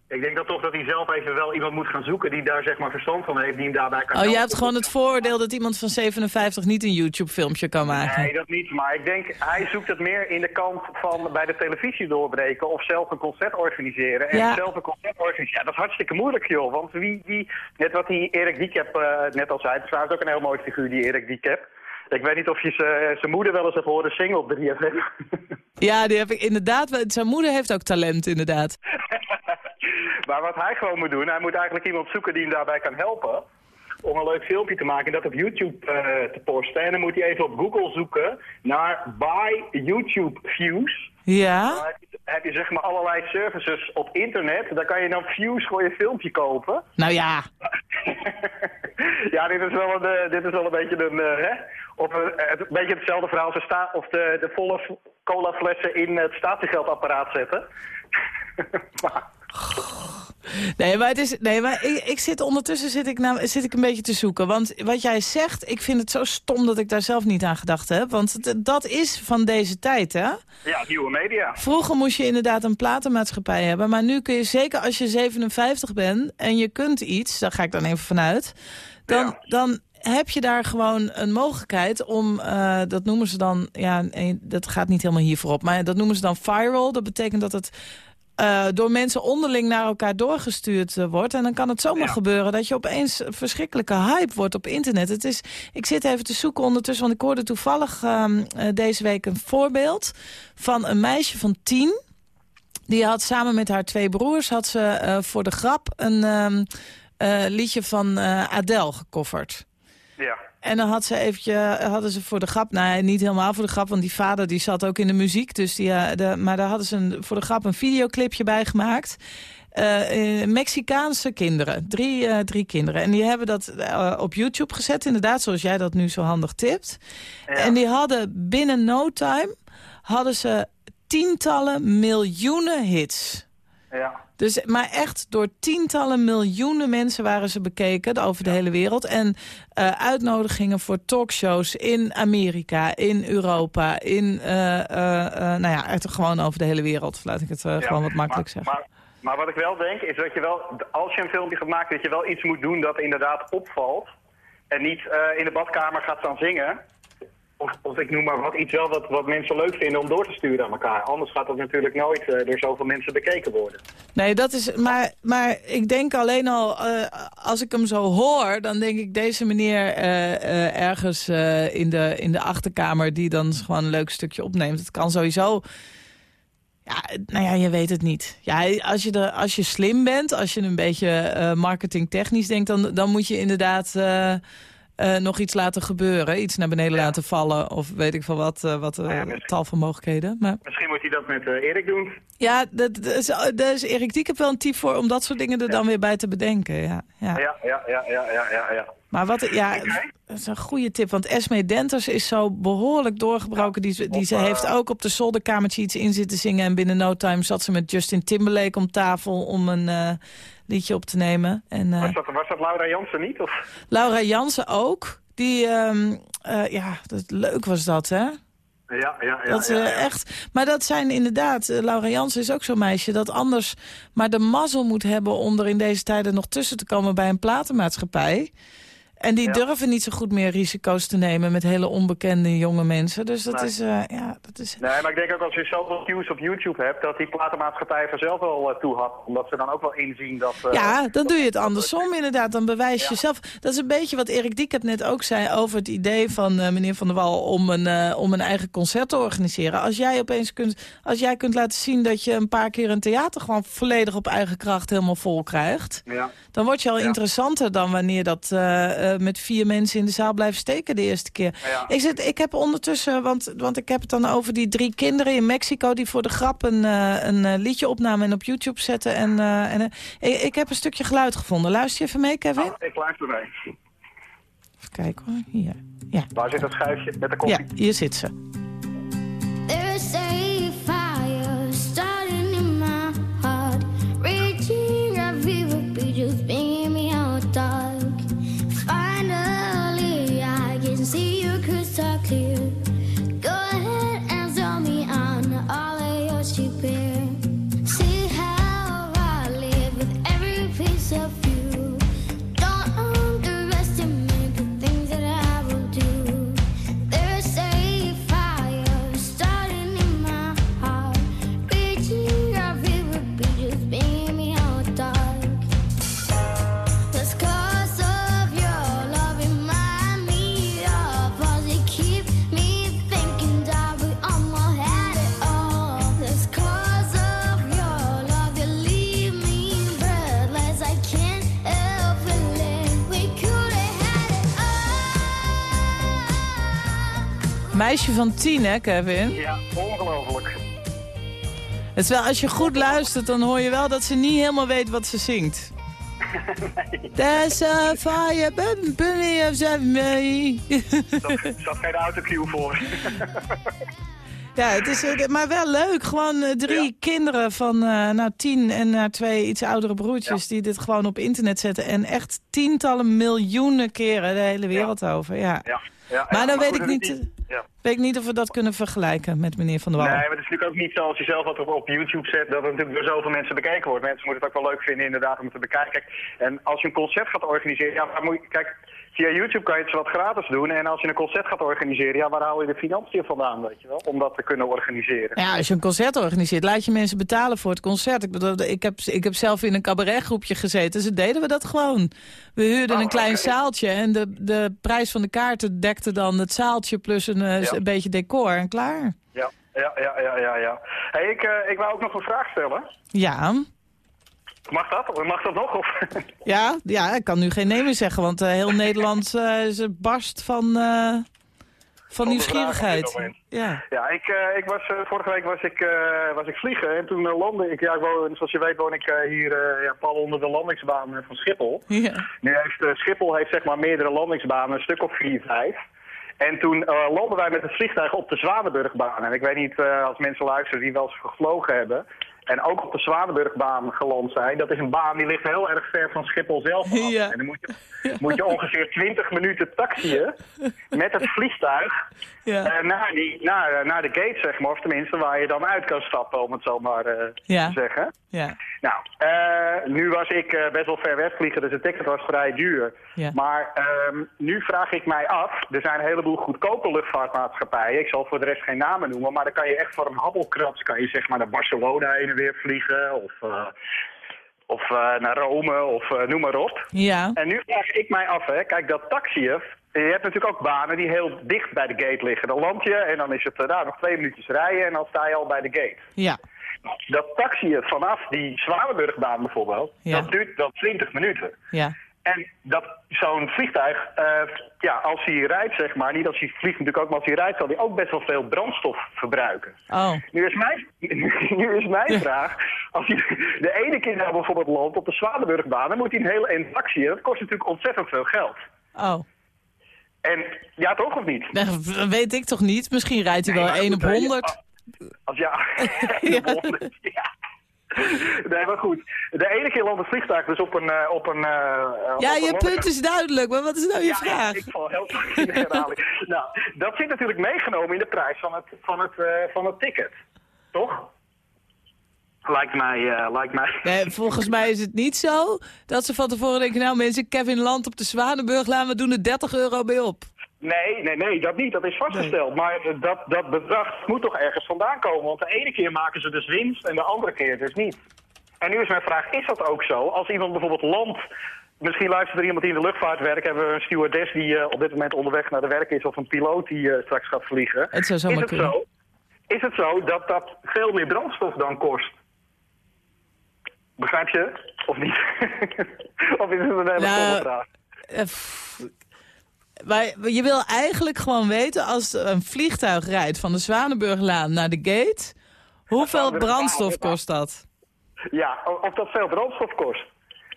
Ik denk dat toch dat hij zelf even wel iemand moet gaan zoeken die daar zeg maar verstand van heeft, die hem daarbij kan Oh, je helpen. hebt gewoon het vooroordeel dat iemand van 57 niet een YouTube-filmpje kan maken. Nee, dat niet. Maar ik denk, hij zoekt het meer in de kant van bij de televisie doorbreken of zelf een concert organiseren. En Ja. zelf een concert organiseren, ja, dat is hartstikke moeilijk, joh. Want wie, wie net wat die Erik Diekep eh, net al zei, het is trouwens ook een heel mooi figuur, die Erik Diekep. Ik weet niet of je ze- zijn moeder wel eens hebt horen zingen op 3FM. Ja, die heb ik inderdaad. Zijn moeder heeft ook talent, inderdaad. maar wat hij gewoon moet doen, hij moet eigenlijk iemand zoeken die hem daarbij kan helpen. Om een leuk filmpje te maken en dat op YouTube eh, te posten. En dan moet hij even op Google zoeken naar Buy YouTube Views. Ja? Dan heb je, heb je zeg maar allerlei services op internet. Daar kan je dan views voor je filmpje kopen. Nou ja. ja, dit is wel een, eh, dit is wel een beetje een, eh, hè? Of een, een beetje hetzelfde verhaal als sta of de, de volle f- colaflessen in het statiegeldapparaat zetten. maar, Nee, maar, het is, nee, maar ik, ik zit ondertussen zit ik, nou, zit ik een beetje te zoeken. Want wat jij zegt, ik vind het zo stom dat ik daar zelf niet aan gedacht heb. Want dat is van deze tijd, hè? ja, nieuwe media. Vroeger moest je inderdaad een platenmaatschappij hebben. Maar nu kun je, zeker als je 57 bent en je kunt iets... daar ga ik dan even vanuit... dan, Ja. dan heb je daar gewoon een mogelijkheid om... eh, dat noemen ze dan... ja, dat gaat niet helemaal hier voorop... maar dat noemen ze dan viral. Dat betekent dat het... eh, door mensen onderling naar elkaar doorgestuurd eh, wordt. En dan kan het zomaar Ja. gebeuren dat je opeens een verschrikkelijke hype wordt op internet. Het is, ik zit even te zoeken ondertussen, want ik hoorde toevallig ehm, eh, deze week een voorbeeld van een meisje van tien. Die had samen met haar twee broers had ze voor de grap een ehm, eh, liedje van Adele gecoverd. Ja. En dan had ze eventje, hadden ze voor de grap, nou niet helemaal voor de grap, want die vader die zat ook in de muziek. Dus die, eh, de, maar daar hadden ze een, voor de grap een videoclipje bij gemaakt. Eh, eh, Mexicaanse kinderen, drie, eh, drie kinderen. En die hebben dat eh, op YouTube gezet, inderdaad, zoals jij dat nu zo handig tipt. Ja. En die hadden binnen no time, hadden ze tientallen miljoenen hits. Ja. Dus, maar echt door tientallen miljoenen mensen waren ze bekeken over de hele wereld. En eh, uitnodigingen voor talkshows in Amerika, in Europa, in, eh, eh, nou ja, echt gewoon over de hele wereld. Laat ik het gewoon wat makkelijk maar, zeggen. Maar, maar wat ik wel denk, is dat je wel, als je een filmpje gaat maken, dat je wel iets moet doen dat inderdaad opvalt. En niet in de badkamer gaat staan zingen. Of, ik noem maar wat, iets wel wat, wat mensen leuk vinden om door te sturen aan elkaar. Anders gaat dat natuurlijk nooit eh, door zoveel mensen bekeken worden. Nee, dat is. Maar, maar ik denk alleen al, eh, als ik hem zo hoor, dan denk ik deze meneer eh, ergens in, de, in de achterkamer die dan gewoon een leuk stukje opneemt. Het kan sowieso. Ja, nou ja, je weet het niet. Ja, als je, er, als je slim bent, als je een beetje marketingtechnisch denkt, dan, dan moet je inderdaad eh, nog iets laten gebeuren. Iets naar beneden laten vallen of weet ik veel wat, eh, wat eh, ja, tal van mogelijkheden. Maar Misschien moet hij dat met Erik doen. ja, dat, dat is, daar is Erik wel een tip voor om dat soort dingen er dan weer bij te bedenken. Ja, ja, ja, ja, ja, ja. ja. Maar wat, ja, dat is een goede tip. Want Esme Denters is zo behoorlijk doorgebroken. Die, ze- die ze Op, heeft ook op de zolderkamertje iets in zitten zingen. En binnen no time zat ze met Justin Timberlake om tafel om een eh, liedje op te nemen. En eh, Was, dat, was dat Laura Jansen niet? Of? Laura Jansen ook. Die, ehm, eh, ja, dat, leuk was dat, hè? Ja, ja, ja. dat, ja, ja. echt, maar dat zijn inderdaad, Laura Jansen is ook zo'n meisje... dat anders maar de mazzel moet hebben om er in deze tijden nog tussen te komen... bij een platenmaatschappij. En die Ja. durven niet zo goed meer risico's te nemen... met hele onbekende jonge mensen. Dus dat Nee. is, eh, ja, dat is... Nee, maar ik denk ook als je zoveel views op YouTube hebt, dat die platenmaatschappij vanzelf wel uh, toe had. Omdat ze dan ook wel inzien dat... eh, Ja, dan doe je het andersom inderdaad. Dan bewijs je Ja. jezelf. Dat is een beetje wat Erik Diekert net ook zei over het idee van meneer Van der Wal om een, om een eigen concert te organiseren. Als jij opeens kunt, als jij kunt laten zien dat je een paar keer een theater gewoon volledig op eigen kracht helemaal vol krijgt. ja. Dan word je al interessanter dan wanneer dat eh, met vier mensen in de zaal blijft steken de eerste keer. Ja. Ik, zit, ik heb ondertussen, want, want ik heb het dan over die drie kinderen in Mexico... die voor de grap een, eh, een eh, liedje opnamen en op YouTube zetten. En, eh, en, ik, ik heb een stukje geluid gevonden. Luister je even mee, Kevin? Oh, ik luister mee. Even kijken hoor. Hier. Ja. Waar zit dat schuifje met de ja, koffie? hier zit ze. There's a fire starting in my heart, reaching a fever are clear. Meisje van tien, hè, Kevin? Ja, ongelooflijk. Het is wel, als je goed luistert, dan hoor je wel dat ze niet helemaal weet wat ze zingt. There's a fire burning of me. Er zat geen autocue voor. Ja, het is eh, maar wel leuk. Gewoon eh, drie Ja. kinderen van eh, nou, tien en naar twee iets oudere broertjes... die dit gewoon op internet zetten. En echt tientallen miljoenen keren de hele wereld over. Ja. Ja. Maar dan weet goed, ik niet, Ja. weet ik niet of we dat kunnen vergelijken met meneer Van der Wal. Nee, maar het is natuurlijk ook niet zo als je zelf wat op, op YouTube zet, dat het natuurlijk door zoveel mensen bekeken wordt. Mensen moeten het ook wel leuk vinden inderdaad om het te bekijken. Kijk, en als je een concert gaat organiseren, ja, moet je, kijk, via YouTube kan je het wat gratis doen. En als je een concert gaat organiseren, ja, waar haal je de financiën vandaan, weet je wel, om dat te kunnen organiseren. Ja, als je een concert organiseert, laat je mensen betalen voor het concert. Ik, bedoel, ik, heb, ik heb zelf in een cabaretgroepje gezeten, dus deden we dat gewoon. We huurden Oh, een klein zaaltje en de, de prijs van de kaarten dekte dan het zaaltje plus een, eh, Ja. een beetje decor en klaar. Ja, ja, ja, ja, ja. ja. Hey, ik, eh, ik wou ook nog een vraag stellen. Ja, Mag dat? Mag dat nog? Of? ja, ja, ik kan nu geen nee meer zeggen, want eh, heel Nederland eh, is een barst van, eh, van nieuwsgierigheid. Ja. Ja, ik, eh, ik was, eh, vorige week was ik, eh, was ik vliegen en toen eh, landde ik, ja, ik woon, zoals je weet woon ik eh, hier eh, ja, pal onder de landingsbaan eh, van Schiphol. ja. Nu heeft eh, Schiphol heeft zeg maar meerdere landingsbanen, een stuk of vier, vijf. En toen eh landden wij met het vliegtuig op de Zwanenburgbaan. En ik weet niet eh, als mensen luisteren die wel eens gevlogen hebben. En ook op de Zwanenburgbaan geland zijn. Dat is een baan die ligt heel erg ver van Schiphol zelf af. Ja. En dan moet je, moet je ongeveer 20 minuten taxiën met het vliegtuig Ja. eh, naar, die, naar, naar de gate, zeg maar. Of tenminste waar je dan uit kan stappen, om het zo maar eh, Ja. te zeggen. Ja. Nou, eh, nu was ik best wel ver weg vliegen, dus het ticket was vrij duur. Maar ehm, nu vraag ik mij af, er zijn een heleboel goedkope luchtvaartmaatschappijen. Ik zal voor de rest geen namen noemen, maar dan kan je echt voor een habbelkrats kan je zeg maar naar Barcelona heen en weer vliegen. Of, eh, of eh, naar Rome, of eh, noem maar op. Ja. En nu vraag ik mij af, hè, kijk dat taxiën, je hebt natuurlijk ook banen die heel dicht bij de gate liggen. Dan land je en dan is het nou, nog twee minuutjes rijden en dan sta je al bij de gate. Ja. Dat taxiën vanaf die Zwanenburgbaan bijvoorbeeld, Ja. dat duurt dan 20 minuten. Ja. En dat zo'n vliegtuig, eh, ja, als hij rijdt zeg maar, niet als hij vliegt natuurlijk ook, maar als hij rijdt zal hij ook best wel veel brandstof verbruiken. Oh. Nu is mijn, nu is mijn vraag, als hij de ene keer nou bijvoorbeeld landt op de Zwanenburgbaan, dan moet hij een hele eind taxiën. Dat kost natuurlijk ontzettend veel geld. Oh, En ja, toch of niet? dat weet ik toch niet. Misschien rijdt hij wel Nee, maar 1 op goed, hè, 100. Als ja, ja. Nee, maar goed. De ene keer landt het vliegtuig dus op een... eh, op een eh, op Ja, een je punt is duidelijk, maar wat is nou je Ja, vraag? ik val heel in de herhaling. nou, dat zit natuurlijk meegenomen in de prijs van het, van het, eh, van het ticket. Toch? Lijkt mij, lijkt mij. Nee, volgens mij is het niet zo dat ze van tevoren denken... nou mensen, Kevin Land op de Zwanenburglaan, we doen er 30 euro bij op. Nee, nee, nee, dat niet. Dat is vastgesteld. Maar eh, dat, dat bedrag moet toch ergens vandaan komen. Want de ene keer maken ze dus winst en de andere keer dus niet. En nu is mijn vraag, is dat ook zo? Als iemand bijvoorbeeld landt... Misschien luistert er iemand die in de luchtvaart werkt. Hebben we een stewardess die eh, op dit moment onderweg naar de werk is... of een piloot die eh, straks gaat vliegen. Het zou is het kunnen. zo? Is het zo dat dat veel meer brandstof dan kost? Begrijp je? Of niet? of is het een hele Nou, vraag? Maar je wil eigenlijk gewoon weten, als een vliegtuig rijdt van de Zwanenburglaan naar de gate... hoeveel brandstof kost dat? Ja, of dat veel brandstof kost.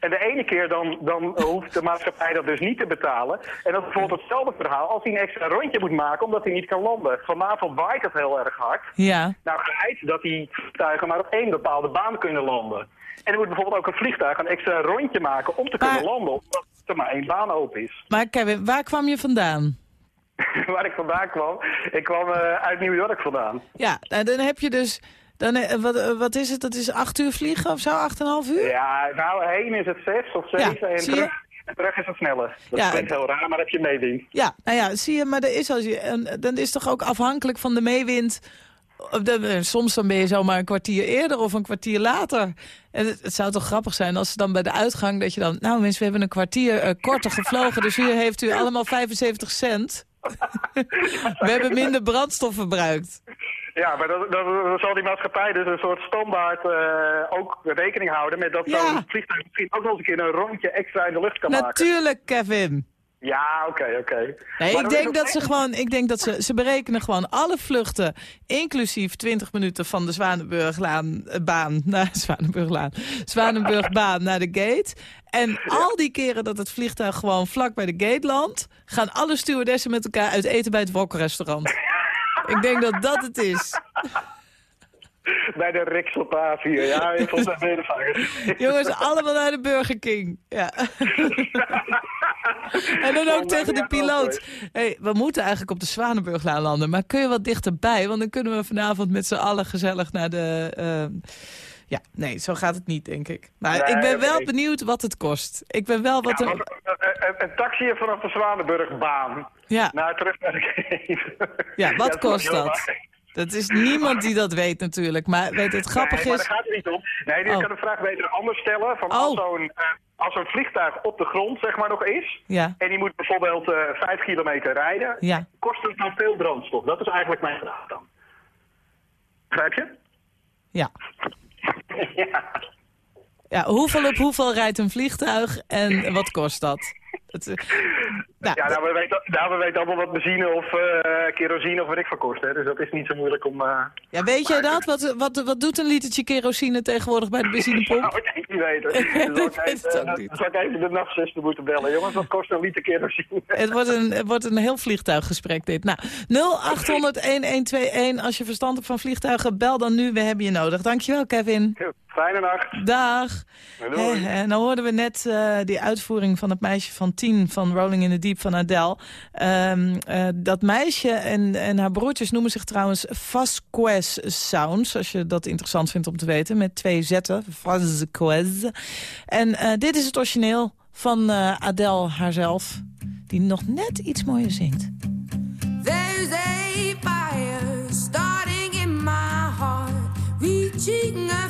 En de ene keer dan, dan hoeft de maatschappij dat dus niet te betalen. En dat is bijvoorbeeld hetzelfde verhaal als hij een extra rondje moet maken omdat hij niet kan landen. Vanavond waait het heel erg hard. Ja, Nou geit dat die vliegtuigen maar op één bepaalde baan kunnen landen. En er moet bijvoorbeeld ook een vliegtuig een extra rondje maken om te Maar- kunnen landen. Omdat er maar één baan open is. maar Kevin, waar kwam je vandaan? Waar ik vandaan kwam, ik kwam eh, uit New York vandaan. Ja, nou, dan heb je dus... Dan, eh, wat, eh, wat is het? Dat is acht uur vliegen of zo? Acht en een half uur? Ja, nou heen is het zes of zeven Ja, en, terug, en terug is het sneller. Dat Ja, klinkt heel raar, maar dat je meedient. Ja, nou ja, zie je, maar er is als je, en, dan is toch ook afhankelijk van de meewind. Soms dan ben je zomaar een kwartier eerder of een kwartier later. En het, het zou toch grappig zijn als ze dan bij de uitgang dat je dan... Nou mensen, we hebben een kwartier eh, korter gevlogen, dus hier heeft u allemaal 75 cent. we hebben minder brandstof verbruikt. Ja, maar dan, zal die maatschappij dus een soort standaard eh, ook rekening houden met dat Ja. zo'n vliegtuig misschien ook nog eens een keer een rondje extra in de lucht kan maken. Natuurlijk, Kevin. Ja, oké, oké. Nee, Maar ik denk dat ze gewoon, ik denk dat ze, ze berekenen gewoon alle vluchten, inclusief 20 minuten van de Zwanenburglaan eh, baan naar Zwanenburglaan, Zwanenburgbaan naar de gate. En al die keren dat het vliegtuig gewoon vlak bij de gate landt, gaan alle stewardessen met elkaar uit eten bij het wokrestaurant. ik denk dat dat het is. Bij de Rikselpaas hier, ja, ik vond dat. Jongens, allemaal naar de Burger King. Ja. En dan ook tegen de piloot. Hey, we moeten eigenlijk op de Zwanenburglaan landen. Maar kun je wat dichterbij? Want dan kunnen we vanavond met z'n allen gezellig naar de... eh, Ja, nee, zo gaat het niet, denk ik. Maar Nee, ik ben wel benieuwd wat het kost. Ik ben wel wat... Ja, er- want een, een, een taxi vanaf de Zwanenburgbaan Ja, naar terug naar de ja, wat kost dat? Dat is niemand die dat weet natuurlijk. Maar weet, het nee, maar is... daar gaat het niet om. Nee, nu Oh. kan de vraag beter anders stellen. Van Oh. als zo'n eh, als zo'n vliegtuig op de grond zeg maar nog is... Ja, en die moet bijvoorbeeld eh vijf kilometer rijden... ja. kost het dan veel brandstof? Dat is eigenlijk mijn vraag dan. Begrijp je? Ja. ja. Ja, hoeveel op hoeveel rijdt een vliegtuig en wat kost dat? Het, eh, nou, Ja, nou we, weten, nou, we weten allemaal wat benzine of eh, kerosine of wat ik van kost. Hè. Dus dat is niet zo moeilijk om... eh, ja, weet jij dat? Wat, wat, wat doet een litertje kerosine tegenwoordig bij de benzinepomp? Nou, ik denk niet weten. Ik zal ik, weet het even, niet. zal ik even de nachtzuster moeten bellen. Jongens, wat kost een liter kerosine? Het wordt een, het wordt een heel vliegtuiggesprek dit. Nou, 0800-1121. Als je verstand hebt van vliegtuigen, bel dan nu. We hebben je nodig. Dankjewel, Kevin. Fijne nacht. Dag. Doei. En dan hoorden we net eh, die uitvoering van het meisje van tien van Rolling in the Deep van Adele. Ehm, eh, dat meisje en, en haar broertjes noemen zich trouwens Vasquez Sounds. Als je dat interessant vindt om te weten. Met twee zetten. Vasquez. En eh, dit is het origineel van eh, Adele haarzelf. Die nog net iets mooier zingt. There's a fire starting in my heart, reaching a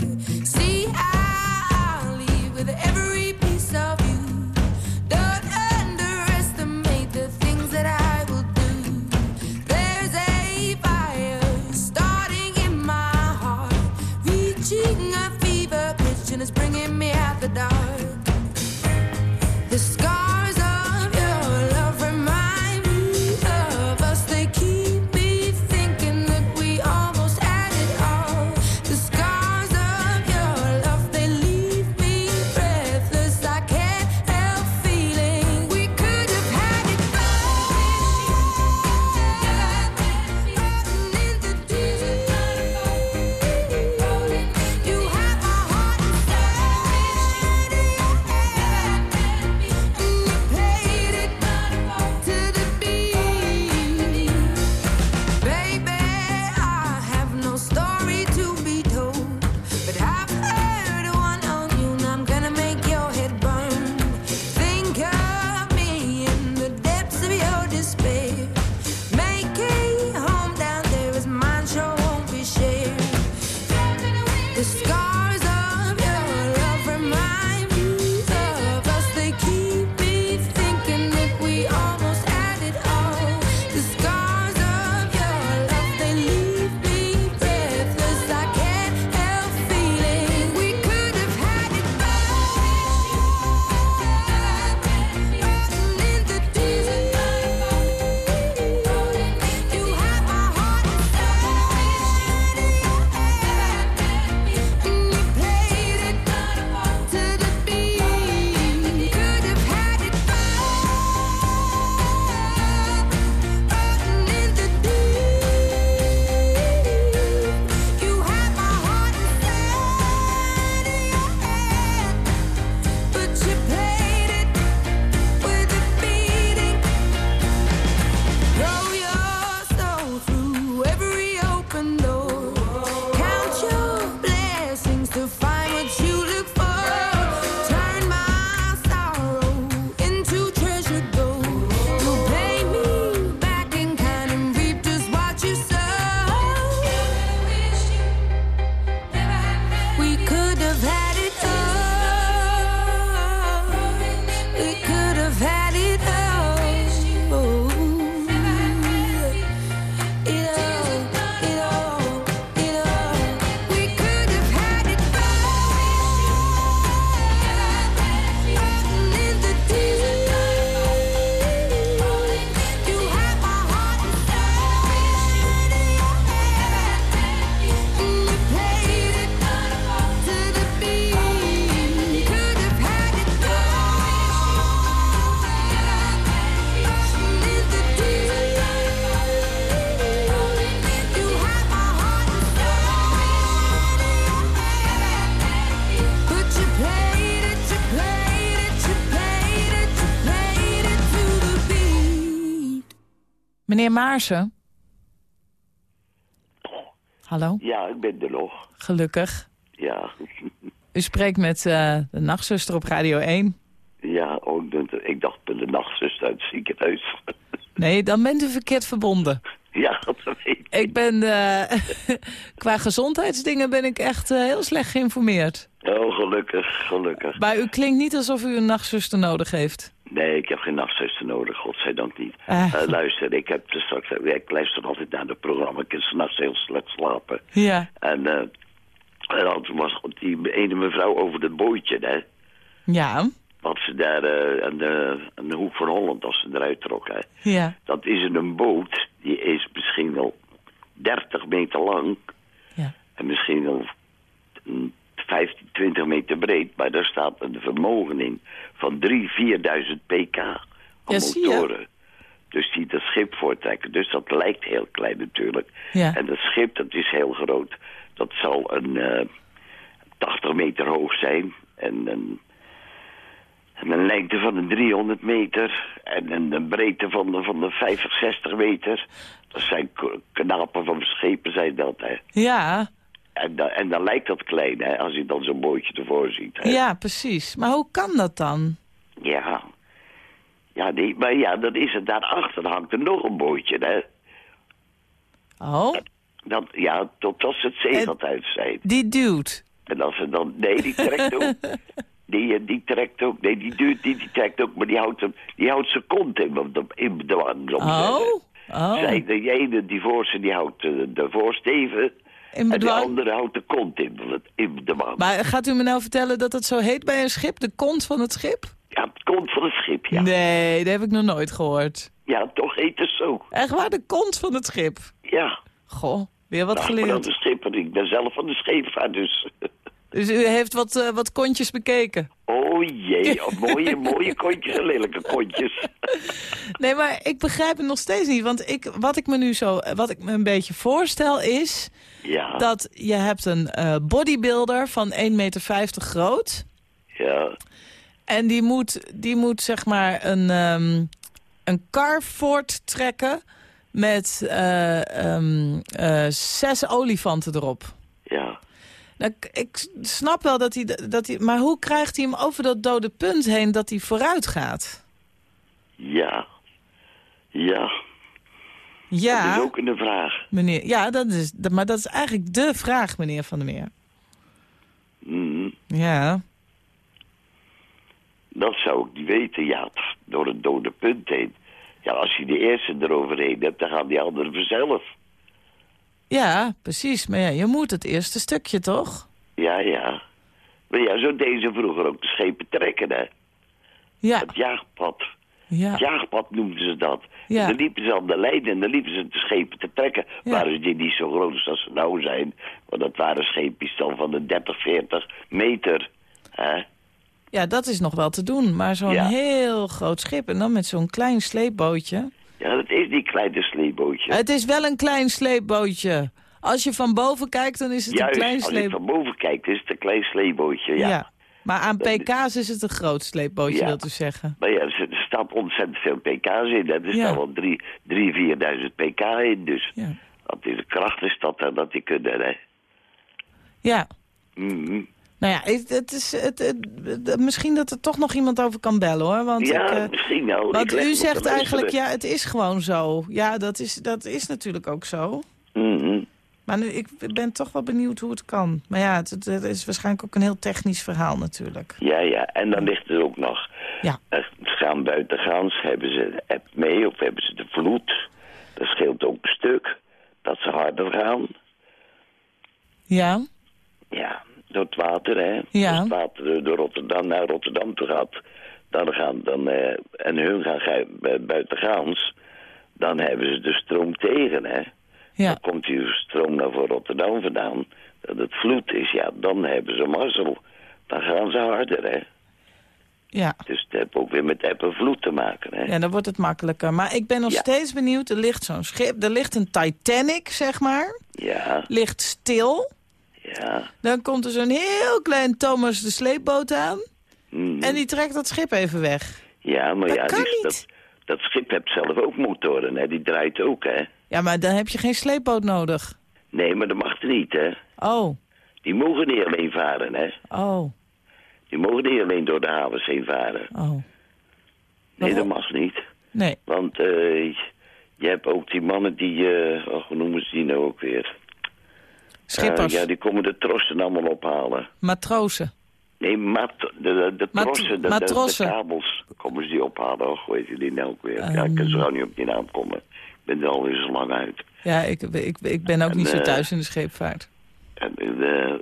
Meneer Maarsen? Hallo? Ja, ik ben er nog. Gelukkig. Ja, U spreekt met eh, de nachtzuster op Radio 1. ja ook ik dacht bij de nachtzuster uit het ziekenhuis. Nee, dan bent u verkeerd verbonden. Ja, dat weet ik. Ik ben, eh, qua gezondheidsdingen ben ik echt eh, heel slecht geïnformeerd. Oh, gelukkig, gelukkig. Maar u klinkt niet alsof u een nachtzuster nodig heeft. Nee, ik heb geen nachtzuster nodig, godzijdank niet. Eh, luister, ik heb dus straks, ik luister altijd naar de programma. Ik kan s'nachts heel slecht slapen. Ja, En, en dan was die ene mevrouw over dat bootje, hè. ja, Wat ze daar eh, aan, de, aan de hoek van Holland, als ze eruit trok, hè. ja, Dat is een boot, die is misschien wel 30 meter lang. ja. En misschien wel mm, 15, 20 meter breed. Maar daar staat een vermogen in van 3.000, 4.000 pk aan Ja, motoren. Dus die dat schip voortrekken. Dus dat lijkt heel klein natuurlijk. Ja. En dat schip, dat is heel groot. Dat zal een eh 80 meter hoog zijn. En een, en een lengte van een 300 meter. En een, breedte van de, van de 50, 60 meter. Dat zijn knapen van schepen, zijn dat, hè. Ja, En, dan en dan lijkt dat klein, hè, als je dan zo'n bootje ervoor ziet. Hè? ja, precies. Maar hoe kan dat dan? Ja. Ja, nee, maar ja, dan is het daarachter hangt er nog een bootje, hè. Oh, Dat, ja, tot als ze het zeegat uit zijn. die duwt. En als ze dan, nee, die trekt ook. Die, eh, die trekt ook, nee, die duurt niet, die trekt ook, maar die houdt, hem, die houdt zijn kont in, in de wang. zo maar Oh, oh. Zij, de ene, die voorste, die houdt de, de voorsteven. In En de bedwang. andere houdt de kont in, in de wang. Maar gaat u me nou vertellen dat het zo heet bij een schip? De kont van het schip? Ja, het kont van het schip, ja. Nee, dat heb ik nog nooit gehoord. Ja, toch heet het zo. Echt waar, de kont van het schip? Ja. Goh, weer wat Ach, maar dan geleerd. de schipper. Ik ben zelf van de scheepvaart, dus... Dus u heeft wat, eh, wat kontjes bekeken? Oh jee, oh, mooie, mooie kontjes en lelijke kontjes. Nee, maar ik begrijp het nog steeds niet. Want ik, wat ik me nu zo, wat ik me een beetje voorstel is... Ja, dat je hebt een eh, bodybuilder van 1,50 meter groot... ja, En die moet, die moet zeg maar een, ehm, een kar voorttrekken met eh, ehm, eh, zes olifanten erop. ja. Nou, ik, snap wel dat hij, dat hij... Maar hoe krijgt hij hem over dat dode punt heen dat hij vooruit gaat? Ja, ja. Dat Ja, is ook een vraag. meneer. Ja, dat is, dat- maar dat is eigenlijk de vraag, meneer Van der Meer. Mhm. Ja, Dat zou ik niet weten, ja. Door het dode punt heen. Ja, als je de eerste eroverheen hebt, dan gaan die anderen vanzelf. Ja, precies. Maar ja, je moet het eerste stukje, toch? Ja, ja. Maar ja, zo deden ze vroeger ook de schepen trekken, hè. Ja, Het jaagpad. ja. Het jaagpad noemden ze dat. Ja. En dan liepen ze aan de lijn en dan liepen ze de schepen te trekken. Ja. Waren die niet zo groot als ze nou zijn. Want dat waren scheepjes dan van de 30, 40 meter. Hè? Ja, dat is nog wel te doen. Maar zo'n Ja. heel groot schip en dan met zo'n klein sleepbootje. Ja, dat is die kleine sleepbootje. Het is wel een klein sleepbootje. Als je van boven kijkt, dan is het Juist, een klein als je van boven kijkt, is het een klein sleepbootje, ja. Maar aan pk's is het een groot sleepbootje, Ja. wilt u zeggen. Maar ja, er staat ontzettend veel pk's in. hè. Er Ja. staan wel 3, 4.000 pk in. Dus Ja. dat is de kracht is dat, dat die kunnen, hè. Ja. Mhm. Nou ja, het, het is, het, het- het- misschien dat er toch nog iemand over kan bellen, hoor. Want Ja, ik, eh, misschien wel. Want u zegt eigenlijk, ja, het is gewoon zo. Ja, dat is, dat is natuurlijk ook zo. Mhm. Maar nu, ik ben toch wel benieuwd hoe het kan. Maar ja, het, het- het is waarschijnlijk ook een heel technisch verhaal natuurlijk. Ja, ja. En dan ligt er ook nog... Ja. eh, gaan buitengaans, hebben ze de app mee of hebben ze de vloed. Dat scheelt ook een stuk. Dat ze harder gaan. Ja, Ja, door het water, hè. Ja. Als het water eh, door Rotterdam naar Rotterdam toe gaat. Dan gaan dan, eh, en hun gaan bu- buitengaans. Dan hebben ze de stroom tegen, hè. ja. Dan komt die stroom naar voor Rotterdam vandaan. Dat het vloed is, ja, dan hebben ze mazzel. Dan gaan ze harder, hè. Ja. Dus het heeft ook weer met eb en vloed te maken, hè. ja, dan wordt het makkelijker. Maar ik ben nog Ja. steeds benieuwd. Er ligt zo'n schip, er ligt een Titanic, zeg maar. Ja, Ligt stil. Ja. Dan komt er zo'n heel klein Thomas de sleepboot aan. mhm. En die trekt dat schip even weg. Ja, maar Dat ja, die-. Dat, dat schip heeft zelf ook motoren, hè? Die draait ook, hè? Ja, maar dan heb je geen sleepboot nodig. Nee, maar dat mag niet, hè? Oh, Die mogen niet alleen varen, hè? oh, Die mogen niet alleen door de havens heen varen. oh. Nee, dat mag niet. Nee, Want eh, je hebt ook die mannen die, oh, hoe noemen ze die nou ook weer? Schippers, Eh, ja, die komen de trossen allemaal ophalen. matrozen. Nee, mat, de, de, de trossen, de, de, de, kabels, komen ze die ophalen. Och, weet je die nou ook weer? ja, ik Ehm. kan zo niet op die naam komen. Ik ben er alweer zo lang uit. Ja, ik, ik, ik ben ook En, niet zo eh, thuis in de scheepvaart. En, eh,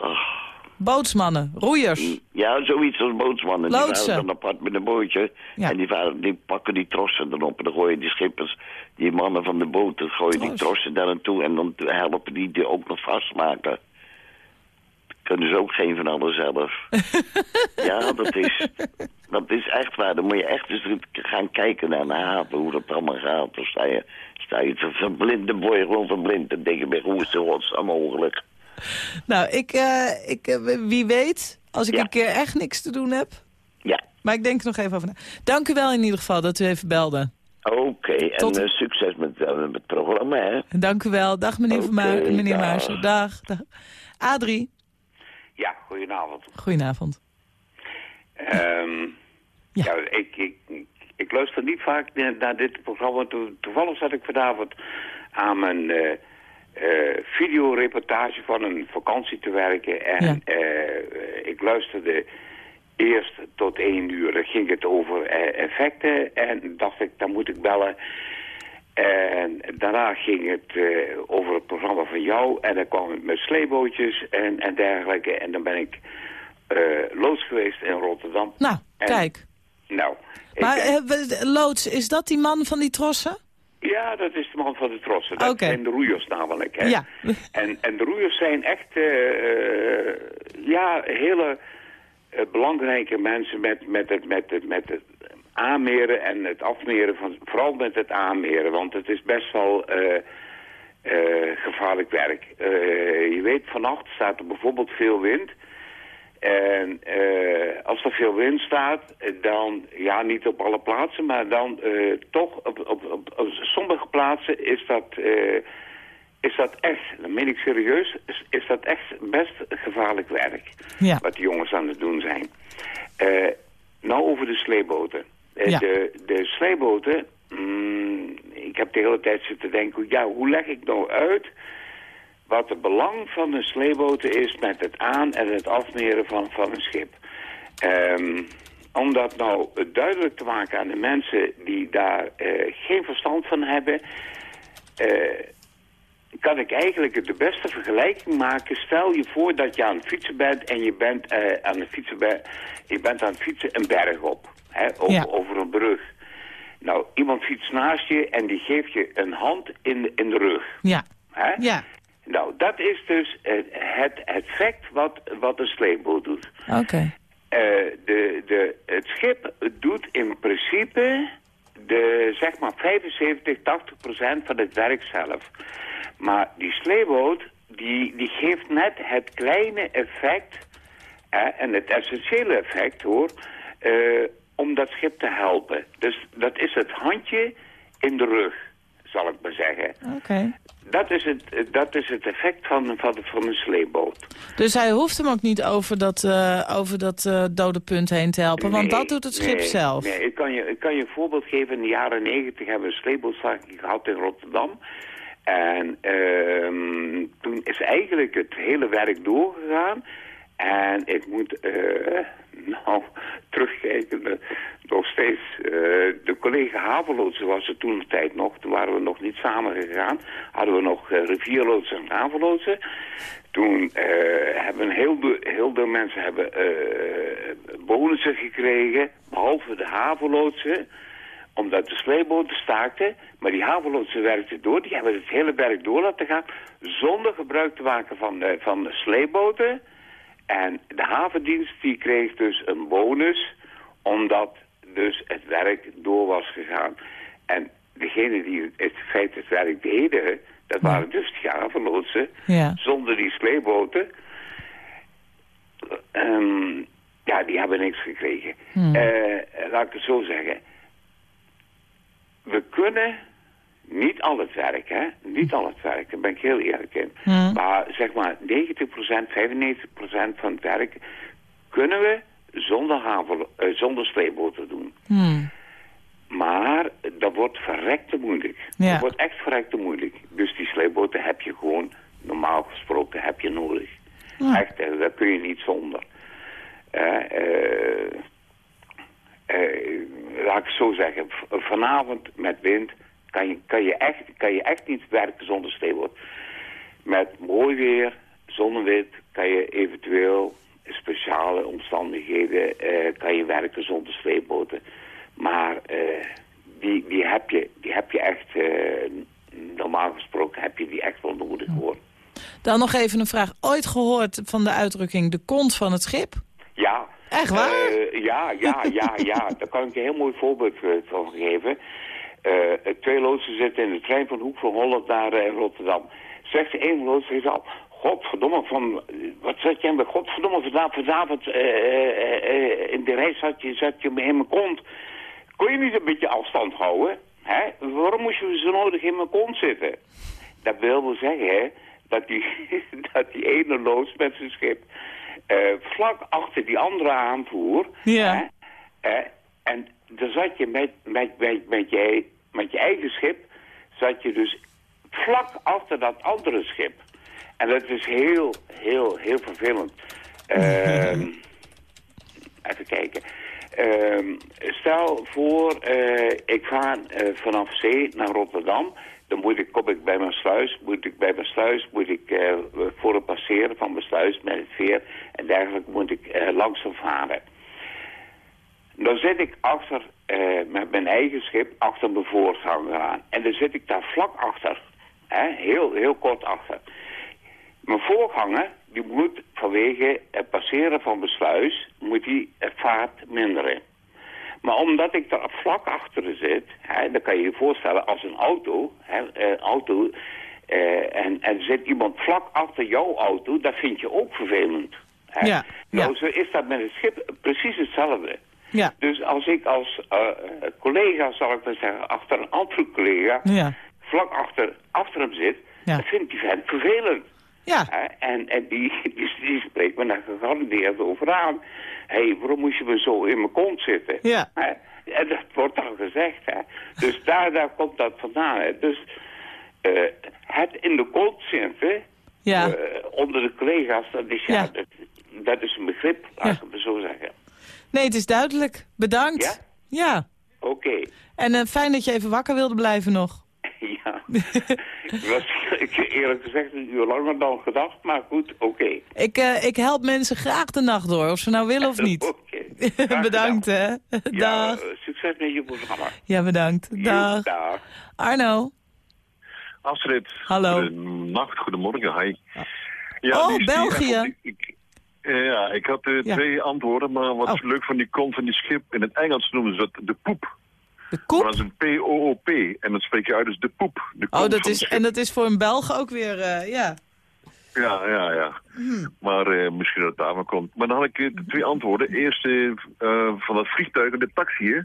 ach, Bootsmannen, roeiers. ja, zoiets als bootsmannen. Die varen dan apart met een bootje. Ja. En die, varen, die pakken die trossen erop. En dan gooien die schippers, die mannen van de boten, gooien die Tros. trossen daar naartoe. En dan helpen die die ook nog vastmaken. Kunnen ze ook geen van alles zelf. ja, dat is, dat is echt waar. Dan moet je echt eens gaan kijken naar de haven, hoe dat allemaal gaat. Dan sta je, sta je te verblind, dan word je gewoon verblind. Dan denk je hoe is het mogelijk? Nou, ik, eh, ik, eh, wie weet, als ik Ja. een keer echt niks te doen heb. Ja, Maar ik denk er nog even over na. Dank u wel in ieder geval dat u even belde. oké. En Tot- eh, succes met, met het programma, hè. En dank u wel. Dag meneer, Mu- meneer dag. Muizen. Dag, dag. Adrie, Ja, goedenavond. goedenavond. Ehm Ja. ja. ik, ik, ik, luister niet vaak naar, dit programma. To- toevallig zat ik vanavond aan mijn eh, videoreportage van een vakantie te werken. En Ja. eh, ik luisterde eerst tot één uur. Dan ging het over eh, effecten. En dacht ik, dan moet ik bellen. En daarna ging het over het programma van jou. En dan kwam het met sleebootjes en, en dergelijke. En dan ben ik loods geweest in Rotterdam. Nou, En- kijk. Nou, Maar Loods, is dat die man van die trossen? Ja, dat is de man van de trossen. Dat zijn de roeiers namelijk. Hè? Ja. En, en de roeiers zijn echt eh, eh, ja, hele eh, belangrijke mensen met, met, het, met, het, met het aanmeren en het afmeren van, vooral met het aanmeren, want het is best wel gevaarlijk werk. Je weet, vannacht staat er bijvoorbeeld veel wind. En eh, als er veel wind staat, eh, dan, ja, niet op alle plaatsen, maar dan eh, toch op, op, op, op sommige plaatsen is dat, is dat echt, dan meen ik serieus, is, is dat echt best gevaarlijk werk. Ja. Wat die jongens aan het doen zijn. Nou over de sleeboten. Ja. de, de sleeboten, mm, ik heb de hele tijd zitten denken, ja, hoe leg ik nou uit wat het belang van de sleeboten is met het aan- en het afmeren van, van een schip. Ehm, om dat nou duidelijk te maken aan de mensen die daar eh, geen verstand van hebben... eh, kan ik eigenlijk de beste vergelijking maken. Stel je voor dat je aan het fietsen bent en je bent, eh, aan, het fietsen je bent aan het fietsen een berg op. Hè, over, Ja. over een brug. Nou, iemand fietst naast je en die geeft je een hand in, de- in de rug. Ja. Hè? Ja. Nou, dat is dus eh, het effect wat, wat een sleepboot doet. Oké. Eh, de, de, het schip doet in principe de, zeg maar 75, 80 procent van het werk zelf. Maar die sleeboot, die, die geeft net het kleine effect, hè, en het essentiële effect hoor, eh, om dat schip te helpen. Dus dat is het handje in de rug, zal ik maar zeggen. Oké. Dat is het, dat is het effect van, van, van een sleepboot. Dus hij hoeft hem ook niet over dat, eh, over dat eh, dode punt heen te helpen, want dat doet het schip nee, zelf. Nee, ik kan, je, ik kan je een voorbeeld geven. In de jaren negentig hebben we een sleepbootstaking gehad in Rotterdam. En ehm, toen is eigenlijk het hele werk doorgegaan. En ik moet, eh, nou, terugkijken, eh, nog steeds, eh, de collega Havelootsen was er toen de tijd nog. Toen waren we nog niet samen gegaan. Hadden we nog eh, rivierlootsen en Havelootsen. Toen eh, hebben een heel, veel- heel veel mensen hebben, bonussen gekregen, behalve de Havelootsen omdat de sleeboten staakten, maar die havenlootsen werkten door. Die hebben het hele werk door laten gaan, zonder gebruik te maken van van de sleeboten. En de havendienst die kreeg dus een bonus, omdat dus het werk door was gegaan. En degene die het, feit het werk deden, dat waren dus die havenlootsen, Ja. zonder die sleeboten. Ehm, ja, die hebben niks gekregen. Hmm. Eh, laat ik het zo zeggen. kunnen niet al het werk, hè? Niet al het werk, daar ben ik heel eerlijk in. Hmm. Maar zeg maar 90%, 95% van het werk kunnen we zonder, havel, eh, zonder sleepboten doen. Hmm. Maar dat wordt verrekte moeilijk. Ja. Dat wordt echt verrekte moeilijk. Dus die sleepboten heb je gewoon, normaal gesproken, heb je nodig. Ja. Echt, eh, daar kun je niet zonder. Eh, eh, laat ik zo zeggen, vanavond met wind kan je, kan, je echt, kan je echt niet werken zonder sleepboot. Met mooi weer, zonnewind, kan je eventueel in speciale omstandigheden eh, kan je werken zonder sleepboten. Maar eh, die, die, heb je, die heb je echt, eh, normaal gesproken heb je die echt wel nodig hoor. Dan nog even een vraag. Ooit gehoord van de uitdrukking de kont van het schip? Ja. Echt waar? Ja, ja, ja, ja. Daar kan ik een heel mooi voorbeeld van geven. Eh, twee loodsen zitten in de trein van Hoek van Holland naar eh, Rotterdam. Zegt de ene loods zegt al, godverdomme, van, wat zat jij bij godverdomme vanavond, vanavond in de reis zat je, zat je in mijn kont. Kon je niet een beetje afstand houden? Hè? Waarom moest je zo nodig in mijn kont zitten? Dat wil wel zeggen, hè, dat die, dat die ene loods met zijn schip vlak achter die andere aanvoer. Ja. Hè, en dan zat je met, met, met, met, je, met je eigen schip, zat je dus vlak achter dat andere schip. En dat is heel, heel, heel vervelend. Ehm, even kijken. Ehm, stel voor, eh, ik ga eh, vanaf zee naar Rotterdam. Dan moet ik, kom ik bij mijn sluis, moet ik bij mijn sluis, moet ik eh, voor het passeren van mijn sluis met het veer en dergelijke moet ik langzaam varen. Dan zit ik achter, eh, met mijn eigen schip, achter mijn voorganger aan. En dan zit ik daar vlak achter. Hè? Heel, heel kort achter. Mijn voorganger, die moet vanwege het passeren van mijn sluis, moet die eh, vaart minderen. Maar omdat ik daar vlak achter zit, hè, dan kan je je voorstellen als een auto, hè, een auto eh, en, en zit iemand vlak achter jouw auto, dat vind je ook vervelend. Hè. Ja, Nou, zo is dat met het schip precies hetzelfde. Ja. Dus als ik als eh, collega, zal ik maar zeggen, achter een andere collega, Ja. vlak achter, achter hem zit, Ja. dan vindt die vent vervelend. Ja. En, en die, die, die spreekt me daar gegarandeerd over aan. Hé, hey, waarom moest je me zo in mijn kont zitten? Ja. En dat wordt dan gezegd, hè. Dus daar, daar komt dat vandaan, hè. Dus eh, het in de kont zitten, Ja. eh, onder de collega's, dat is, ja. Dat, dat is een begrip, laat ik het maar zo zeggen. Nee, het is duidelijk. Bedankt. Ja? Ja. Oké. En eh, fijn dat je even wakker wilde blijven nog. Ja. ik was ik, eerlijk gezegd een uur langer dan gedacht, maar goed, oké. Ik, eh, ik help mensen graag de nacht door, of ze nou willen of niet. Oké. Graag bedankt, hè. Dag. Ja, eh, succes met je programma. Ja, bedankt. Dag. Dag. Arno. Astrid. Hallo. Goedenacht, goedemorgen, hi. Oh, is die België. die- ik, ja, ik had eh, Ja. twee antwoorden, maar wat Oh. leuk van die kont van die schip. In het Engels noemen ze dat de poep. De Maar koep? dat is een P-O-O-P. En dat spreek je uit als de poep. De Oh, dat is, en dat is voor een Belg ook weer, eh, ja. Ja, ja, ja. Hmm. Maar eh, misschien dat het daarvan komt. Maar dan had ik eh, twee antwoorden. Eerst van het vliegtuig en de taxi, hè.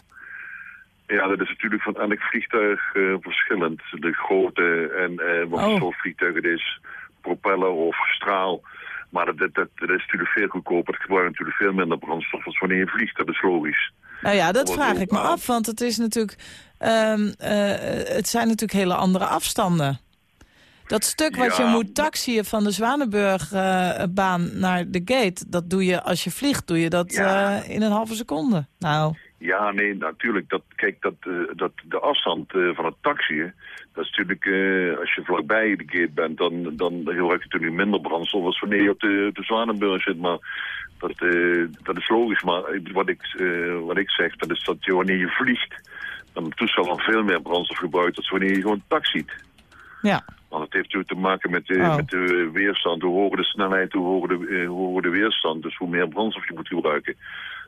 Ja, dat is natuurlijk van elk vliegtuig verschillend. De grootte en wat voor Oh. soort vliegtuig het is. Propeller of straal. Maar dat, dat, dat, is natuurlijk veel goedkoper. Het gebruikt natuurlijk veel minder brandstof als wanneer je vliegt. Dat is logisch. Nou ja, dat vraag ik me af, want het is natuurlijk... eh, het zijn natuurlijk hele andere afstanden. Dat stuk wat je moet taxiën van de Zwanenburgbaan naar de gate... dat doe je als je vliegt, doe je dat Ja. eh, in een halve seconde. Nou, Ja, nee, natuurlijk. Dat, kijk, dat, eh, dat, de afstand eh, van het taxiën, dat is natuurlijk, eh, als je vlakbij de gate bent, dan, dan gebruik je natuurlijk minder brandstof als wanneer je op de, de Zwanenburg zit. Maar dat, dat is logisch. Maar wat ik, wat ik zeg, dat is dat je wanneer je vliegt, dan het toestel dan veel meer brandstof gebruikt dan wanneer je gewoon taxiet. ja. Want het heeft natuurlijk te maken met de, Oh. met de weerstand. Hoe hoger de snelheid, hoe hoger de, hoe hoger de weerstand. Dus hoe meer brandstof je moet gebruiken.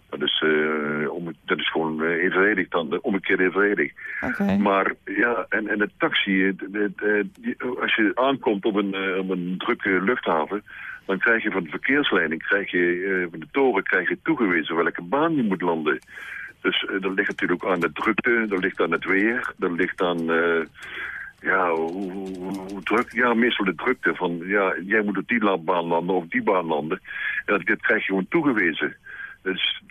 Dat is, eh, om, dat is gewoon eh, evenredig dan, eh, omgekeerd evenredig. Oké. Maar ja, en, en de taxi, eh, als je aankomt op een, op een drukke luchthaven, dan krijg je van de verkeersleiding, krijg je, van de toren krijg je toegewezen welke baan je moet landen. Dus dat ligt natuurlijk aan de drukte, dat ligt aan het weer, dat ligt aan... ja, hoe, hoe- hoe druk, ja, meestal de drukte van, ja, jij moet op die baan landen of die baan landen. En dat, krijg je gewoon toegewezen. Dus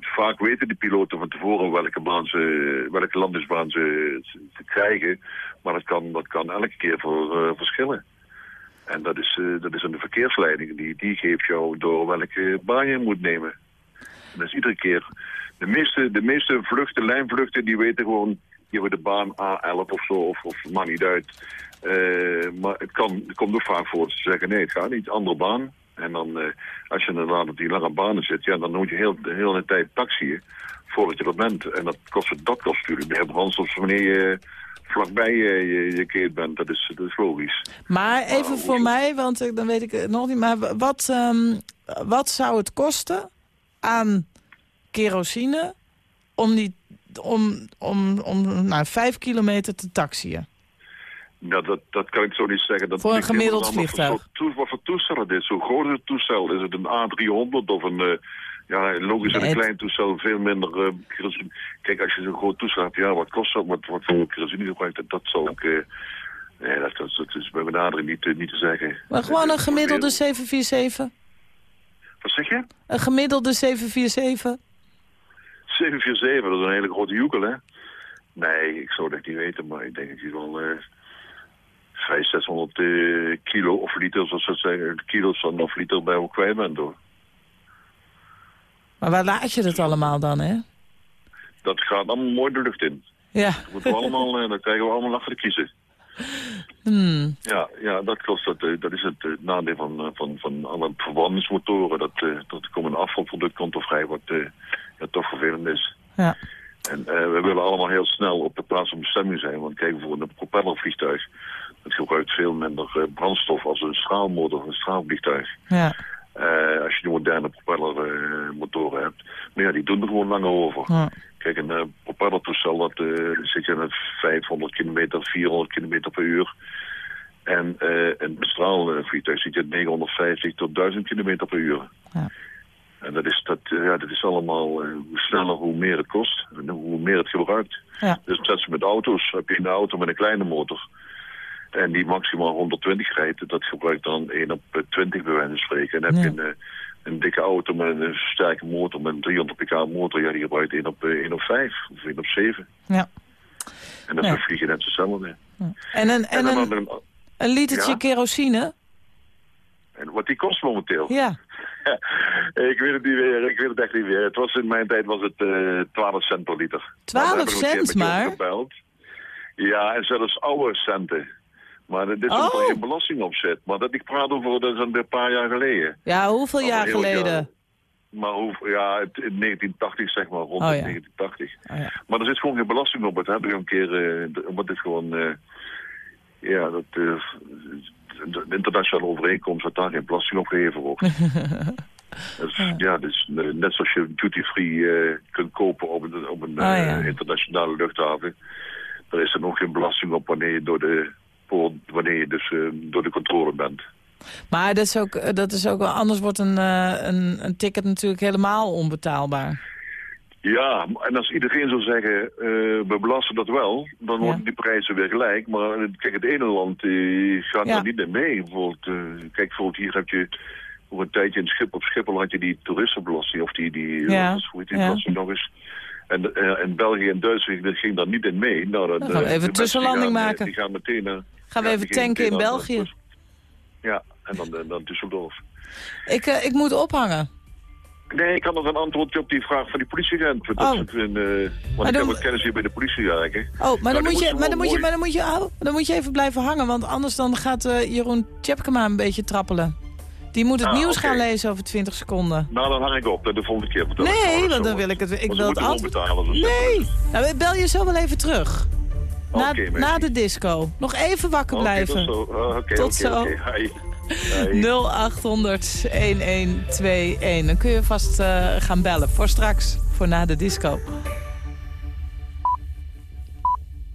vaak, weten de piloten van tevoren welke, baan ze, welke landingsbaan ze, ze krijgen. Maar dat kan, dat kan elke keer voor, eh, verschillen. En dat is, eh, dat is aan de verkeersleiding. Die, die geeft jou door welke baan je moet nemen. En dat is iedere keer. De meeste, de vluchten, lijnvluchten, die weten gewoon... je hebt de baan A11 of zo, of, of maakt niet uit. Eh, maar het, kan, komt ook vaak voor ze zeggen... nee, het gaat niet, andere baan. En dan, eh, als je inderdaad op die lange banen zit... ja, dan moet je heel, de hele tijd taxiën voordat je er bent. En dat kost, dat kost natuurlijk meer brandstof wanneer je vlakbij eh, je, je keert bent. Dat is, dat is logisch. Maar even voor mij, want eh, dan weet ik het nog niet. Maar wat, ehm, wat zou het kosten aan kerosine om, die, om, om, om nou, vijf kilometer te taxiën? Nou, dat, dat kan ik zo niet zeggen. Dat Voor een gemiddeld vliegtuig. Wat, voor toe- wat voor toestel het is. Hoe groot is het toestel? Is het een A300 of een... eh, ja, logisch Nee, een het- klein toestel veel minder eh, kerosine. Kijk, als je zo'n groot toestel hebt, ja, wat kost dat? Wat, wat voor kerosine gebruikt dat? Dat zal ik... eh, nee, dat, dat, dat is bij benadering niet, niet te zeggen. Maar gewoon een gemiddelde Wat 747? zeg je? Een gemiddelde 747? 747, dat is een hele grote joekel, hè? Nee, ik zou dat niet weten, maar ik denk dat je wel... 500, 600 eh, kilo of liter, zoals ze zeggen, kilo's van of liter bij elkaar kwijt bent, hoor. Maar waar laat je dat allemaal dan, hè? Dat gaat allemaal mooi de lucht in. Ja. Dat moeten we allemaal, dat krijgen we allemaal achter de kiezen. Hmm. Ja, ja dat, kost, dat, eh, dat is het nadeel van, van, van alle verbrandingsmotoren. Dat, dat er komt een afvalproduct komt of vrij wat ja, toch vervelend is. Ja. En we willen allemaal heel snel op de plaats van bestemming zijn. Want kijk, voor een propellervliegtuig, dat gebruikt veel minder eh, brandstof als een straalmotor, een straalvliegtuig. Ja. Eh, als je de moderne propellermotoren hebt. Maar ja, die doen er gewoon langer over. Ja. Kijk, een uh, propellertoestel, dat eh, zit je met 500 kilometer, 400 kilometer per uur. En eh een straalvliegtuig zit je met 950 tot 1000 kilometer per uur. Ja. En dat is, dat, eh, ja, dat is allemaal, eh, hoe sneller, hoe meer het kost. En hoe meer het gebruikt. Ja. Dus net als met auto's. Heb je een auto met een kleine motor. En die maximaal 120 rijdt. Dat gebruikt dan 1 op eh, 20 bij wijze van spreken. En heb je Ja. een, eh, een dikke auto met een sterke motor, met een 300 pk motor. Ja, die gebruikt 1 op, eh, 1 op 5 of 1 op 7. Ja. En dat Ja. met vliegen net hetzelfde. En een, en dan een, een, een litertje Ja? kerosine? en wat die kost momenteel? Ja. ik weet het niet meer, ik weet het echt niet meer. Het was in mijn tijd was het eh 12 cent per liter. 12 Maar daar heb ik een keer cent je maar? Ja, en zelfs oude centen. Maar dit is Oh. omdat geen belasting op zit. Maar dat ik praat over, dat is een paar jaar geleden. Ja, hoeveel Al jaar een geleden? jaar. Maar hoe, ja, het- in 1980 zeg maar, rond Oh, ja. 1980. Oh, ja. Maar er zit gewoon geen belasting op. Dat heb ik een keer, eh, d- wat is gewoon, eh, ja, dat, eh, de internationale overeenkomst dat daar geen belasting op gegeven wordt. Dus, ja, dus net zoals je duty-free kunt kopen op een, op een Oh, internationale luchthaven. Er is er nog geen belasting op wanneer je door de, voor- wanneer je dus eh, door de controle bent. Maar dat is ook, dat is ook wel, anders wordt een, eh, een, een ticket natuurlijk helemaal onbetaalbaar. Ja, en als iedereen zou zeggen, eh, we belasten dat wel, dan Ja. worden die prijzen weer gelijk. Maar kijk, het ene land eh, gaat Ja. daar niet in mee. Bijvoorbeeld, kijk, bijvoorbeeld hier heb je voor een tijdje in Schip, op Schiphol had je die toeristenbelasting, of die, die Ja. hoe heet die belasting nog eens. En in België en Duitsland ging daar niet in mee. Nou, dat, Dan gaan we eh, even tussenlanding die maken. Die gaan meteen naar... Gaan we ja, even tanken in naar- België? Ja, en dan, eh, dan Düsseldorf. Ik, eh, ik moet ophangen. Nee, ik kan nog een antwoordje op die vraag van die politieagent. Dat Oh. een, eh, want Maar ik dan- heb kennis hier bij de politie werken. Oh, maar Nou, dan die moet je, maar dan moet je, maar dan moet je, oh, dan moet je even blijven hangen, want anders dan gaat eh, Jeroen Tjepkema een beetje trappelen. Die moet het Ah, nieuws gaan lezen over 20 seconden. Nou, dan hang ik op. De volgende keer Nee, want dan wil ik het, ik wil het betalen. dus Nee, nou, bel je zo wel even terug. Na, na de disco. Nog even wakker blijven. tot zo. Oh, Oké, Tot oké, zo. oké. Hi. Hi. 0800 1121. Dan kun je vast eh, gaan bellen voor straks, voor na de disco.